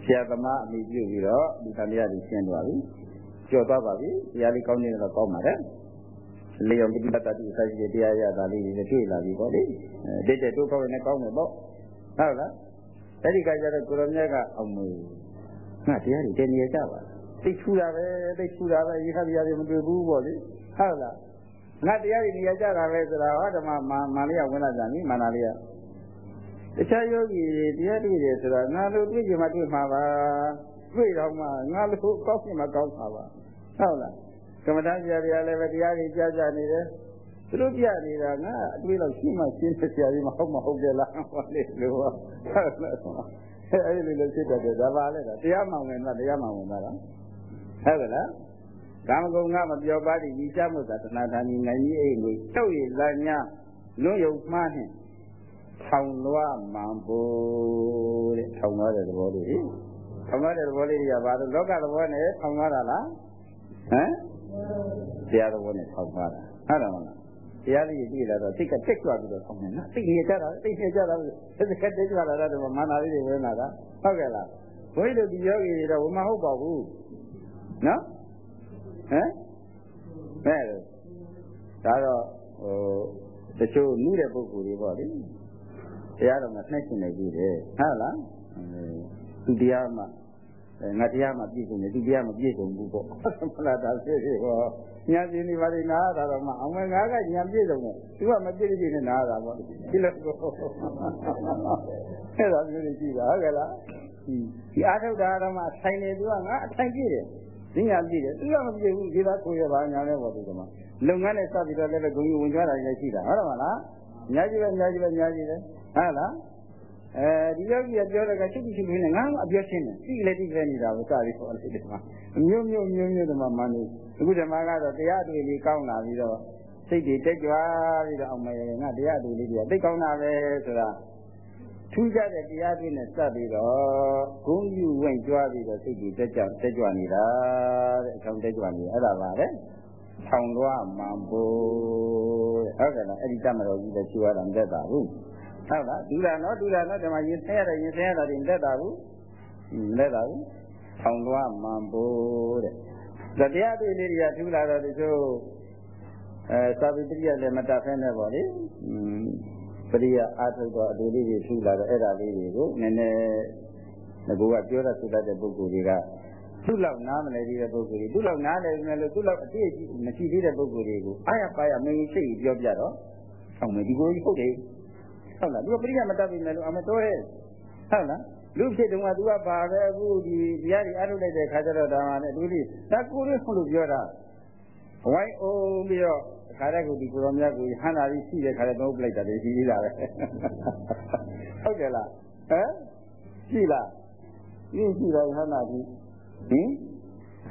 [SPEAKER 1] ဆရာသမားအမိပြုပြီးတော့ဒီတန်တရားတွေရှင်းသွားပြီကြော်သွားပါပြီတရားလေးကောင်းနေတော့ကောင်းပါတယ် လျော်ပฏิပတ်တိစာရှိတဲ့တရားရတာလေးတွေတွေ့လာပြီပေါ့လေတိတ်တဲ့တို့ကောင်းရင်ကောင်းမယ်ပေါ့ဟုတ်လားအဲ့ဒီကကြတော့ကိုရမြတ်ကအောင်မေငါတရားတွေတည်နေကြပါသိထူတာပဲသိထူတာပဲရေခါတရားတွေမတွေ့ဘူးပေါ့လေဟုတ်လားငါတရားတွေနေရာကြတာပဲဆိုတာဟောဓမ္မမာမာလေးကဝင်လာကြပြီမာနာလေးကတခြားယောဂီတရားတွေ့တယ်ဆိုတာငါတို့တွေ့ကြမှာတွေ့မှာပါတွေ့တော့မှငါတို့ကောင်းချင်မှကောင်းပါပါဟုတ်လား ကမ္မဋ္ဌာန်းဆရာတွေကလည်းပဲတရားတွေကြားကြနေတယ်သူတို့ပြနေတာငါအတွေ့လောက်ရှင်းမှရှင်းတဲ့ဆရာကြီးမဟုတ်မဟုတ်ကြလားဟောလေလို့ဟုတ်လားအဲ့ဒီလိုဖြစ်တတ်တယ်ဒါပါလေတရားမှန်ဝင်တာတရားမှန်ဝင်တာလားဟုတ်ကဲ့လားကာမဂုဏ်ကမပြောပါသည်ဤချမှုသာတဏှာဌာနီနိုင်ကြီးအိမ်ကိုတောက်ရလာညာလွံ့ယုံမှားနှင့်ထောင်လွားမှန်ဖို့တဲ့ထောင်လွားတဲ့သဘောလေးထောင်လွားတဲ့သဘောလေးတွေကဘာလို့လောကသဘောနဲ့ထောင်လွားတာလားဟမ် တရားတော်နဲ့ထောက်ပါတာဟုတ်တယ်မလားတရားလေးကြည့်လာတော့စိတ်ကတက်ကြွပြီးတော့ဆောင်းနေတာစိတ်နေကြတာစိတ်နေကြတာစိတ်ကတက်ကြွလာတော့မာနာလေးတွေဝင်လာတာဟုတ်ကဲ့လားဘုန်းကြီးတို့ဒီယောဂီတွေတော့မဟုတ်ပါဘူးနော်ဟမ်မဲ့ဒါတော့ဟိုတချို့နုတဲ့ပုဂ္ဂိုလ်တွေပေါ့လေတရားတော်မှာနှိမ့်ရှင်နေပြီတယ်ဟုတ်လားသူတရားမှာ ငါတရားမှပြည့်စုံတယ်သူတရားမပြည့်စုံဘူးပေါ့မလားဒါဖြစ်ဖြစ်ဟောညာပြင်းနေပါလိမ့်နားတာတော့မှအောင်ငါကညာပြည့်စုံတယ်သူကမပြည့်ပြည့်နဲ့နားတာပေါ့ဒီလိုကိုအဲ့ဒါမျိုးကြီးကြည့်တာဟုတ်ကဲ့လားဒီအာထုတ်တာတော့မှဆိုင်နေသူကငါအထိုင်ပြည့်တယ်ဈဉာပြည့်တယ်သူကမပြည့်ဘူးဒီသားကိုရပါညာလဲပေါ့ဒီကမှာလုပ်ငန်းနဲ့စပြီးတော့လည်းဂုံကြီးဝင်ကြတာလည်းရှိတာဟုတ်တယ်မလားအများကြီးပဲအများကြီးပဲအများကြီးပဲဟုတ်လား အဲဒီယောဂီကပြောတဲ့ကချုပ်ပြီးချုပ်ပြီးနဲ့ငါအပြောရှင်းတယ်တိလည်းတိလည်းနေတာကိုစပြီးဟောလိုက်တယ်မှာမျိုးမျိုးမျိုးမျိုးတမမှန်နေအခုဓမ္မကတော့တရားတွေ့လေးကောင်းလာပြီးတော့စိတ်တွေတက်ကြွပြီးတော့အောင်မယ်ငါတရားတွေ့လေးတွေကတိတ်ကောင်းတာပဲဆိုတာထူးခြားတဲ့တရားတွေ့နဲ့စပ်ပြီးတော့ဂုံယူဝင်ကြွားပြီးတော့စိတ်တွေတက်ကြွတက်ကြွနေတာတဲ့အချောင်းတက်ကြွနေအဲ့ဒါပါလေထောင်လွှမ်းမှန်ဖို့ဟုတ်ကဲ့လားအဲ့ဒီတမတော်ကြီးလည်းရှိရတာမတက်တာဘူး ဟုတ်လားဒူတာနော်ဒူတာနော်ဒီမှာရင်ဆင်းရတဲ့ရင်ဆင်းရတာတွေလက်တာဘူးလက်တာဘူးထောင်လွှားမှန်ဖို့တဲ့တရားတွေ့လေးတွေကထူလာတော့ဒီလိုအဲသာဝိတ္တိယလည်းမတတ်ဖဲနဲ့ပေါ့လေပရိယအာထုတ်တော့အတူလေးတွေထူလာတော့အဲ့ဒါလေးတွေကိုနည်းနည်းငါကပြောရသုတတ်တဲ့ပုဂ္ဂိုလ်တွေကသူ့လောက်နားမလဲသေးတဲ့ပုဂ္ဂိုလ်တွေသူ့လောက်နားလဲနေလို့သူ့လောက်အတိအကျမရှိသေးတဲ့ပုဂ္ဂိုလ်တွေကိုအားရပါရမင်းစိတ်ပြောပြတော့အောင်မယ်ဒီကိုကြီးဟုတ်တယ် ဟုတ်လားသူကပရိယမတတ်ပြီမယ်လို့အမတော်ရဲ့ဟုတ်လားလူဖြစ်တုန်းကသူကပါပဲအခုဒီတရားတွေအထုတ်လိုက်တဲ့ခါကျတော့ဒါမှလည်းသူလေးဒါကိုရလို့ပြောတာဝိုင်းအောင်ပြီးတော့ခါတဲ့ကူဒီကိုရောမြတ်ကိုဟန်တာကြီးရှိတဲ့ခါတဲ့သုံးပလိုက်တာတွေရှိသေးတာပဲဟုတ်တယ်လားဟမ်ရှိလားဒီရှိတယ်ဟန်တာကြီးဟင်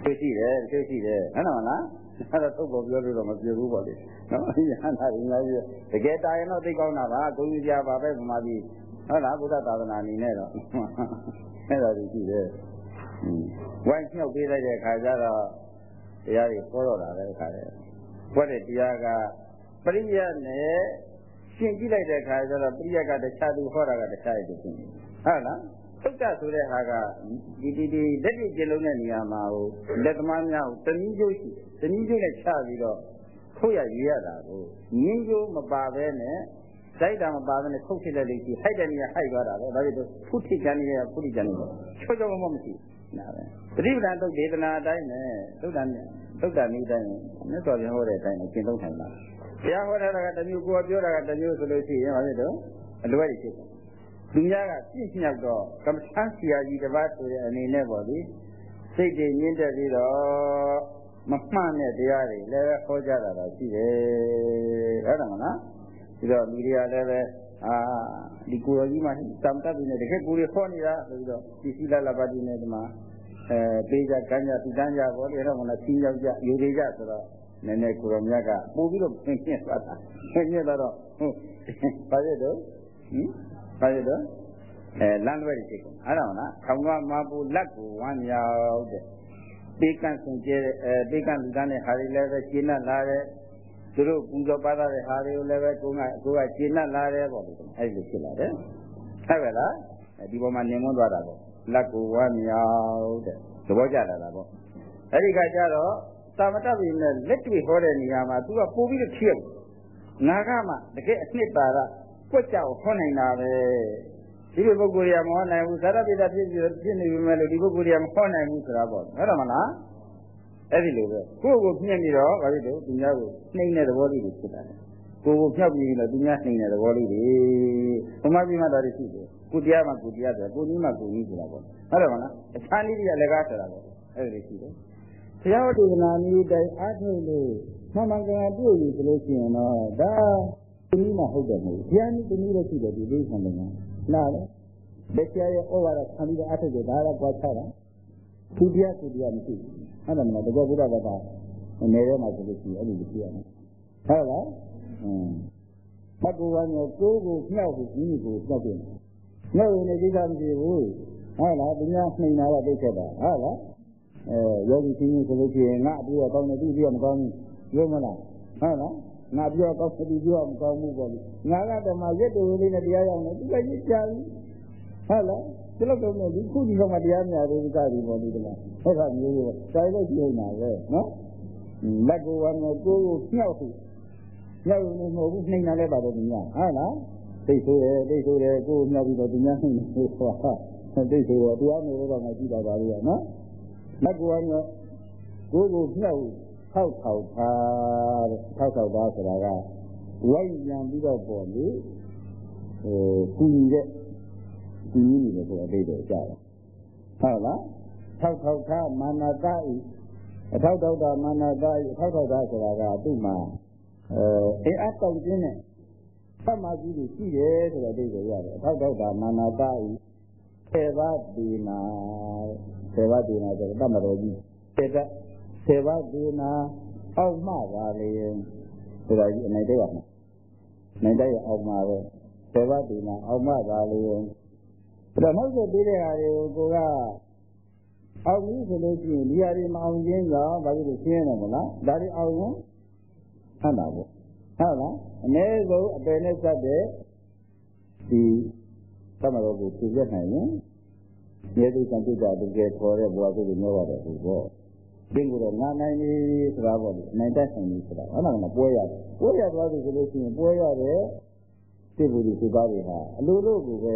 [SPEAKER 1] သိရှိတယ်သိရှိတယ်ဟုတ်တယ်မလား အဲ့တော့သုတ်ပေါ်ပြောလို့တော့မပြေဘူးပေါ့လေနော်ယဟန္တာကြီးများကြီးတကယ်တာရင်တော့သိကောင်းတာပါဂုဏ်ကြီးပြပါပဲဗမာပြည်ဟုတ်လားဘုရားသာသနာအနေနဲ့တော့အဲ့ဒါကြီးရှိတယ်ဝိုင်းညှောက်ပေးလိုက်တဲ့အခါကျတော့တရားတွေပေါ်တော့တာပဲခါတယ်ဘုရားတရားကပရိယတ်နဲ့ရှင်းကြည့်လိုက်တဲ့အခါကျတော့ပရိယကတခြားသူဟောတာကတခြားရည်ဖြစ်နေဟုတ်လားသုတ်တဆိုတဲ့ဟာကဒီဒီဒီလက်ပြကျလုံးတဲ့နေရာမှာဟိုလက်သမားများကိုတနည်းကျိုးရှိတ နည်းကျိုးနဲ့ချပြီးတော့ခုတ်ရရွေးရတာကိုငင်းကျိုးမပါဘဲနဲ့စိုက်တာမပါဘဲနဲ့ခုတ်ဖြစ်တဲ့လေးရှိဟိုက်တဲ့နေရာဟိုက်သွားတာပဲဒါပေမဲ့ဖုထိချန်နေရဖုထိချန်နေတော့ချောချောမမရှိနားပဲပရိပဒသုတ်ဒေသနာအတိုင်းနဲ့သုတ်တန်သုတ်တန်ဤတိုင်းမြတ်စွာဘုရားဟောတဲ့အတိုင်းကိုရှင်းသုံးထိုင်ပါဘုရားဟောတာကတမျိုးကိုယ်ပြောတာကတမျိုးဆိုလို့ရှိရင်ဘာဖြစ်တော့အလွယ်ကြီးဖြစ်တယ်လူများကပြည့်ညတ်တော့ကမ္မထမ်းဆရာကြီးတစ်ပါးဆိုတဲ့အနေနဲ့ပေါ့လေစိတ်တွေညှင်းတက်ပြီးတော့ မမှန်တဲ့တရားတွေလည်းဟောကြတာတော့ရှိတယ်ဟုတ်တယ်မလားဒီတော့လူတွေကလည်းပဲအာဒီကိုယ်ကြီးမှတမ်တပ်ပြီးနေတကယ်ကိုယ်တွေဟောနေတာဆိုပြီးတော့ဒီစီလာလာပါတိနဲ့ဒီမှာအဲပေးကြကမ်းကြပူတန်းကြပေါ့လေတော့မလားချင်းရောက်ကြယူတွေကြဆိုတော့နည်းနည်းကိုရောမြတ်ကပို့ပြီးတော့ပြင်ပြသွားတာပြင်ပြသွားတော့ဟုတ်ဘာဖြစ်တော့ဟင်ဘာဖြစ်တော့အဲလမ်းလွဲတွေဖြစ်ကုန်အဲ့ဒါမလားခေါင်းကမာပူလက်ကိုဝမ်းမြောက်တဲ့ ပေးကန့်စင်ကျဲအဲပေးကန့်လူသားနဲ့ဟာတွေလည်းပဲရှင်းတ်လာတဲ့သူတို့ပူဇော်ပါတဲ့ဟာတွေကိုလည်းပဲကိုကကိုကရှင်းတ်လာတယ်ပေါ့လေအဲ့ဒီလိုဖြစ်လာတယ်ဟုတ်ကဲ့လားဒီပေါ်မှာနေမွန်းသွားတာပေါ့လက်ကိုဝမ်းမြောက်တဲ့သဘောကျလာတာပေါ့အဲ့ဒီခါကျတော့သာမတတ်ပြီနဲ့လက်တွေ့ဟောတဲ့နေရာမှာသူကပို့ပြီးတော့ဖြစ်ငါကမှတကယ်အနှစ်ပါကကွက်ကြောက်ဟောနိုင်တာပဲ ဒီလိုပုဂ္ဂိုလ်တွေကမဟောနိုင်ဘူးသာရပိတာဖြစ်ဖြစ်နေပြီမဲ့လို့ဒီပုဂ္ဂိုလ်တွေကမဟောနိုင်ဘူးဆိုတာပေါ့ဟုတ်တယ်မလားအဲ့ဒီလိုပဲကိုယ့်ကိုမြင့်ပြီးတော့ဘာဖြစ်လို့သူများကိုနှိမ့်တဲ့သဘောလေးတွေဖြစ်လာတယ်ကိုယ်ကိုဖြောက်ပြီးတော့သူများနှိမ့်တဲ့သဘောလေးတွေဘုမပြီးမှတော်ရရှိတယ်ကိုတရားမှကိုတရားဆိုကိုနည်းမှကိုနည်းဆိုတာပေါ့ဟုတ်တယ်မလားအခြားနည်းတွေကလည်းကားဆိုတာပေါ့အဲ့ဒီလိုရှိတယ်ဘုရားဒေသနာနည်းတိုင်းအားထုတ်လို့မှန်မှန်ကန်ကန်တွေ့ပြီဆိုလို့ရှိရင်တော့ဒါဒီနည်းမှဟုတ်တယ်မဟုတ်ဘူးဘုရားနည်းတနည်းလည်းရှိတယ်ဒီလေးဆံတယ် နားလေလက်ချရဲ့ဩဝါဒခံပြီးတော့အားထုတ်ကြဒါလည်းကြွားချတာသူတရားသူတရားမရှိဘူးအဲ့ဒါမှလည်းတကယ်ဘုရားဘာသာနေထဲမှာဆိုလို့ရှိရင်အဲ့လိုမရှိရဘူးဟုတ်လားအင်းဘတ်တော်ကကိုယ်ကိုမြောက်ပြီးဒီကိုမြောက်ပြင်မြောက်ရင်လည်းကိစ္စမရှိဘူးဟုတ်လားသူများနှိမ်တာတော့သိချက်တာဟုတ်လားအဲယောဂီချင်းချင်းဆိုလို့ရှိရင်ငါအပြည့်အကောင်းတယ်သူပြည့်မကောင်းဘူးပြောမလားဟုတ်လား ငါပြောကောင်းတယ်သူပြောမကောင်းဘူးပေါ့လေငါကတည်းကရက်တူလေးနဲ့တရားရောက်နေသူကရစ်ချပြီဟုတ်လားဒီလိုတော့ဒီခုဒီကောင်မတရားများသေးဘူးကဒီပေါ်ဒီကလားဟုတ်ကဲ့မျိုးရောတိုင်လို့ကြည့်နေတာပဲနော်လက်ကိုဝမ်းကိုကိုယ်ကိုဖြောက်သူဖြောက်နေမဟုတ်ဘူးနှိမ်တာလည်းပါတယ်ဒီညဟုတ်လားသိဆိုရသိဆိုရကိုယ်မြောက်ပြီးတော့ဒီညနှိမ်နေဆိုတာသိဆိုရတရားနေတော့ငါကြည့်တာပါလေနော်လက်ကိုဝမ်းကိုကိုယ်ကိုဖြောက် ထောက်ထောက်ထားတဲ့ထောက်ထောက်ထားဆိုတာကဝိုင်းပြန်ပြီးတော့ပေါ်လေဟိုကုညီတဲ့ကုညီနေတယ်ဆိုအတိတ်တော့ကြားတာဟုတ်လားထောက်ထောက်ထားမာနတာဤအထောက်ထောက်တာမာနတာဤအထောက်ထောက်တာဆိုတာကသူ့မှာအဲအအားတောင့်ခြင်းနဲ့သမာဓိကြီးရှိတယ်ဆိုတဲ့အတိတ်ကိုရတယ်အထောက်ထောက်တာမာနတာဤခေဘဒေနာခေဘဒေနာဆိုတော့တမတော်ကြီးစေတ စေဘဒေနာအောက်မှပါလေဆိုတာကြီးအနိုင်တဲ့ရမှာနိုင်တဲ့ရအောက်မှပဲစေဘဒေနာအောက်မှပါလေအဲ့တော့နောက်ဆက်ပြီးတဲ့ဟာတွေကိုကအောင်ပြီဆိုလို့ရှိရင်ဒီဟာတွေမအောင်ခြင်းကြောင့်ဘာဖြစ်လို့ရှင်းရတယ်မလားဒါတွေအောင်ရင်ဟန်တာပေါ့ဟုတ်လားအနည်းဆုံးအပယ်နဲ့စပ်တဲ့ဒီသမတော်ကိုပြည့်ရနိုင်ရင်မြေတိကံတိတာတကယ်ခေါ်တဲ့ဘဝကိုညောရတယ်ဟိုပေါ့ ဒီကိုတော့ငါနိုင်ပြီဆိုတာပေါ့လေနိုင်တတ်နိုင်ပြီဆိုတာဟုတ်လားမပွဲရတယ်ပွဲရသွားပြီဆိုလို့ရှိရင်ပွဲရတဲ့စိတ်ဘူးဒီစိတ်သားတွေဟာအလိုလိုကိုပဲ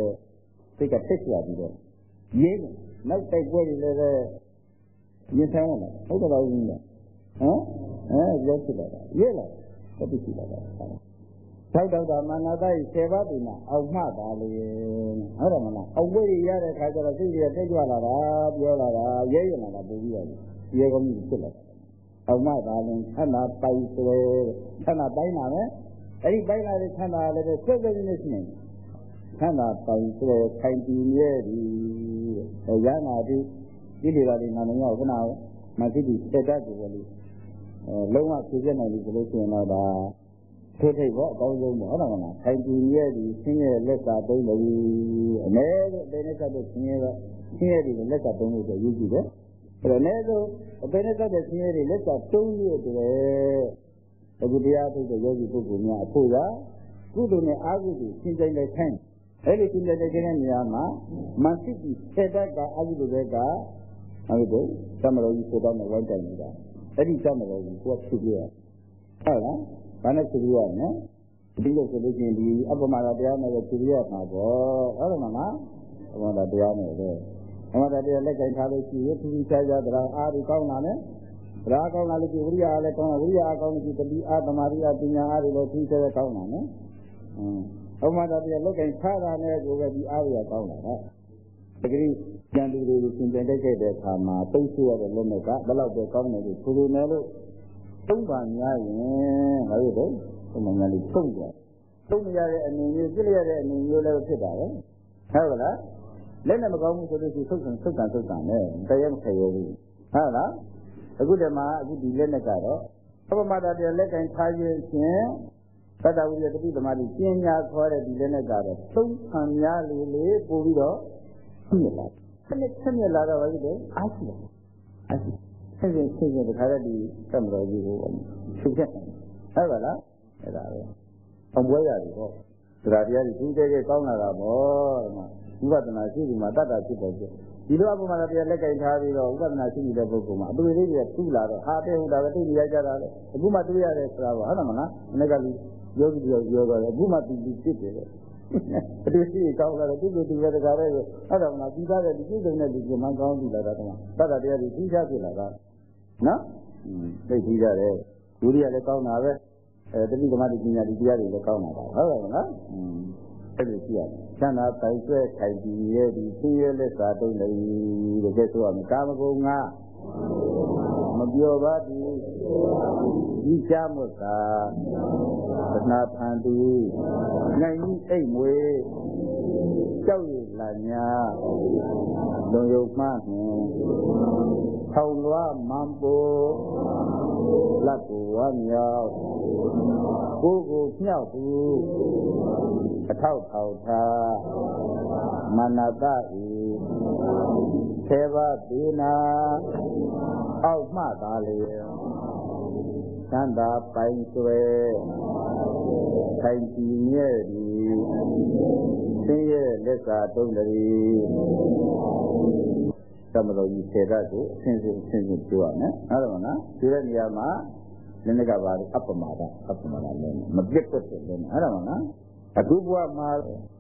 [SPEAKER 1] စိတ်ကဖြစ်ရပြီးတော့ရင်းတယ်နောက်တိုက်ပွဲတွေလည်းပဲရင်ဆိုင်ရမှာဟုတ်တယ်ပါဦးလားဟမ်အဲပြောဖြစ်လာတာရေးလာတယ်တိရှိလာတာသောက်တော့တာမာနသားကြီး10ပါးဒီမှာအောင်မှပါလေဟုတ်တယ်မလားအောင်ဝိရရတဲ့ခါကျတော့စိတ်ကြီးတက်ကြွလာတာပြောလာတာရဲရလာတာပူပြီးတော့ ရေကောင်းကြီးဖြစ်လာအောင်မှပါရင်ခန္ဓာပိုင်ဆွဲခန္ဓာပိုင်းလာမယ်အဲ့ဒီပိုင်းလာတဲ့ခန္ဓာလည်းပဲဆွဲဆွဲနေရှိနေခန္ဓာပိုင်ဆွဲခိုင်တည်မြဲသည်ဟောရနာတိဒီလေပါဒီနာမည်ကခဏမသိတိစက်တတ်ကိုပဲလို့အဲလုံးဝဖြည့်ပြနိုင်ပြီဆိုလို့ရှိရင်တော့ဒါထိထိပေါ့အကောင်းဆုံးပေါ့ဟုတ်တယ်မလားခိုင်တူရဲ့ဒီဆင်းရဲလက်စာသုံးလို့အနည်းဆုံးအပေနဲ့ကတဲ့ဆင်းရဲတော့ဆင်းရဲဒီလက်စာသုံးလို့ဆိုရည်ကြည့်တယ် အဲ့တော့အနည်းဆုံးအပေနဲ့ကတဲ့ဆင်းရဲဒီလက်စာသုံးလို့တည်းအခုတရားထုတ်တဲ့ယောဂီပုဂ္ဂိုလ်များအဖို့ကကုသိုလ်နဲ့အာဟုကိုရှင်းကြိုင်တဲ့ခိုင်းအဲ့ဒီရှင်းကြိုင်တဲ့ခိုင်းတဲ့နေရာမှာမသိပြီးစေတတ်ကအာဟုလိုဘက်ကဟုတ်တယ်သမရောကြီးဆိုတော့ဝိုင်းတိုင်နေတာအဲ့ဒီသမရောကြီးကိုဖြစ်ပြရဟုတ်လားဘာနဲ့ဖြစ်ပြရမလဲဒီလိုဆိုလို့ချင်းဒီအပမတာတရားနဲ့ဖြစ်ပြရမှာပေါ့ဟုတ်တယ်မလားအပမတာတရားနဲ့လေ အပမတာတရားလက်ကင်ထားလို့ရှိရင်သူကြီးခြားခြားတရားအားဒီကောင်းတာနဲ့တရားကောင်းလာလို့ဒီဝိရိယအားလည်းကောင်းတာဝိရိယအားကောင်းလို့ဒီတတိအားသမာဓိအားပညာအားတွေလည်းသူကြီးခြားခြားကောင်းတာနော်အင်းအမှန်တရားလက်ကင်ထားတာနဲ့ကိုပဲဒီအားရကောင်းတာနော်တကယ်ကြံသူတွေကိုသင်ပြန်တိုက်ခဲ့တဲ့အခါမှာသိသိရတဲ့လက်နဲ့ကဘယ်လောက်ပဲကောင်းတယ်လို့ဆိုလိုနေလို့သုံးပါများရင်ဟာရတဲ့ဘုမညာလေးသုံးကြသုံးရတဲ့အနေမျိုးပြည့်ရတဲ့အနေမျိုးလည်းဖြစ်တာပဲဟုတ်ကလား လက်နဲ့မကောင်းဘူးဆိုလို့ရှိရင်သုတ်ဆန်သုတ်ဆန်သုတ်ဆန်နဲ့တရားမခရဘူးဟုတ်လားအခုတည်းမှာအခုဒီလက်နဲ့ကတော့အပမတာတရားလက်ကင်ထားခြင်းချင်းသတ္တဝိရတတိသမားကြီးကျင်းညာခေါ်တဲ့ဒီလက်နဲ့ကတော့သုံးခံများလေလေပို့ပြီးတော့ဖြစ်လာဆက်လက်ဆက်မြလာတော့ဘာဖြစ်လဲအားရှိတယ်အားရှိဆက်ရင်ဆက်ရင်တခါတည်းဒီသံတော်ကြီးကိုသူချက်ဟုတ်ပါလားအဲ့ဒါပဲအောင်ပွဲရတယ်ဟောတရားတရားကြီးသူတဲတဲကောင်းလာတာပေါ့ ဝိပဿနာရှိဒီမှာတတ်တာဖြစ်တယ်ကျဒီလိုအပမတရားလက်ကင်ထားပြီးတော့ဥပဒနာရှိနေတဲ့ပုဂ္ဂိုလ်မှာအတူလေးတွေထူလာတော့ဟာတဲ့ဟုတ်တာပဲသိနေရကြတာလေအခုမှတွေ့ရတယ်ဆိုတာပေါ့ဟုတ်တယ်မလားအနက်ကလူယောဂီတွေပြောတော့အခုမှသူဖြစ်တယ်လေအတူရှိကောင်းလာတယ်သူကသူပဲတကားပဲအဲ့ဒါမှပြီးသားတဲ့ဒီစိတ်နဲ့ဒီကမှကောင်းပြီလားတော့တတ်တာတရားတွေကြီးချဖြစ်လာတာနော်သိပြီးကြတယ်ဒုတိယလည်းကောင်းတာပဲအဲတတိကမတိပညာဒီတရားတွေလည်းကောင်းတာပါဟုတ်ကဲ့နော် အဲ့လိုရှိရတယ်။သန္တာပိုင်ဆွဲခိုင်ပြီးရဲ့ဒီသိရလက်စာတုံးလေးတကယ်ဆိုရမယ်။ကာမဂုဏ်ငါမပြောပါဘူး။ဒီချမွတ်တာသနာဖန်သူနိုင်ကြီးအိတ်မွေကြောက်ရလာညာလုံယုံမှနှင်ထောင်လွားမံပိုလက်ကိုဝမ်းမြောက်ကိုကိုမြောက်သူ အထောက်ထောက်ထားမနတဤဆေဘသေနာအောက်မှသာလေသန္တာပိုင်ဆွဲခိုင်ကြည်မြဲ့သည်သင်ရဲ့လက်စာတုံးတည်းသမတော်ကြီးဆေဒတ်ကိုအစဉ်စဉ်အစဉ်စဉ်ပြောရမယ်အဲ့ဒါမနော်ဒီတဲ့နေရာမှာလည်းကပါအပ္ပမာဒအပ္ပမာဒလည်းမပြတ်တဲ့လည်းအဲ့ဒါမနော် အခုဘဝမှာ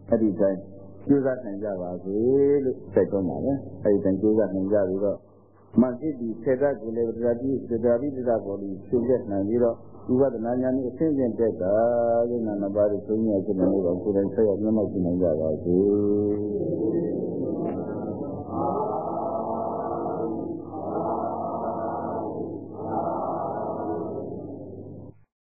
[SPEAKER 1] အဲ့ဒီတိုင်းကျိုးစားနိုင်ကြပါစေလို့ဆက်သွင်းပါလေအဲ့ဒီတိုင်းကျိုးစားနိုင်ကြပြီးတော့မသိဒီဆေဒတ်ကိုလည်းတရားပြီးတရားပြီးတရားပေါ်ပြီးရှင်းပြနိုင်ပြီးတော့ဥပဒနာညာနဲ့အစဉ်စဉ်တက်တာယုံနာနှစ်ပါးကိုသုံးရခြင်းနဲ့တော့ကိုယ်တိုင်ဆက်ရမျက်မှောက်ကြည့်နိုင်ကြပါစေ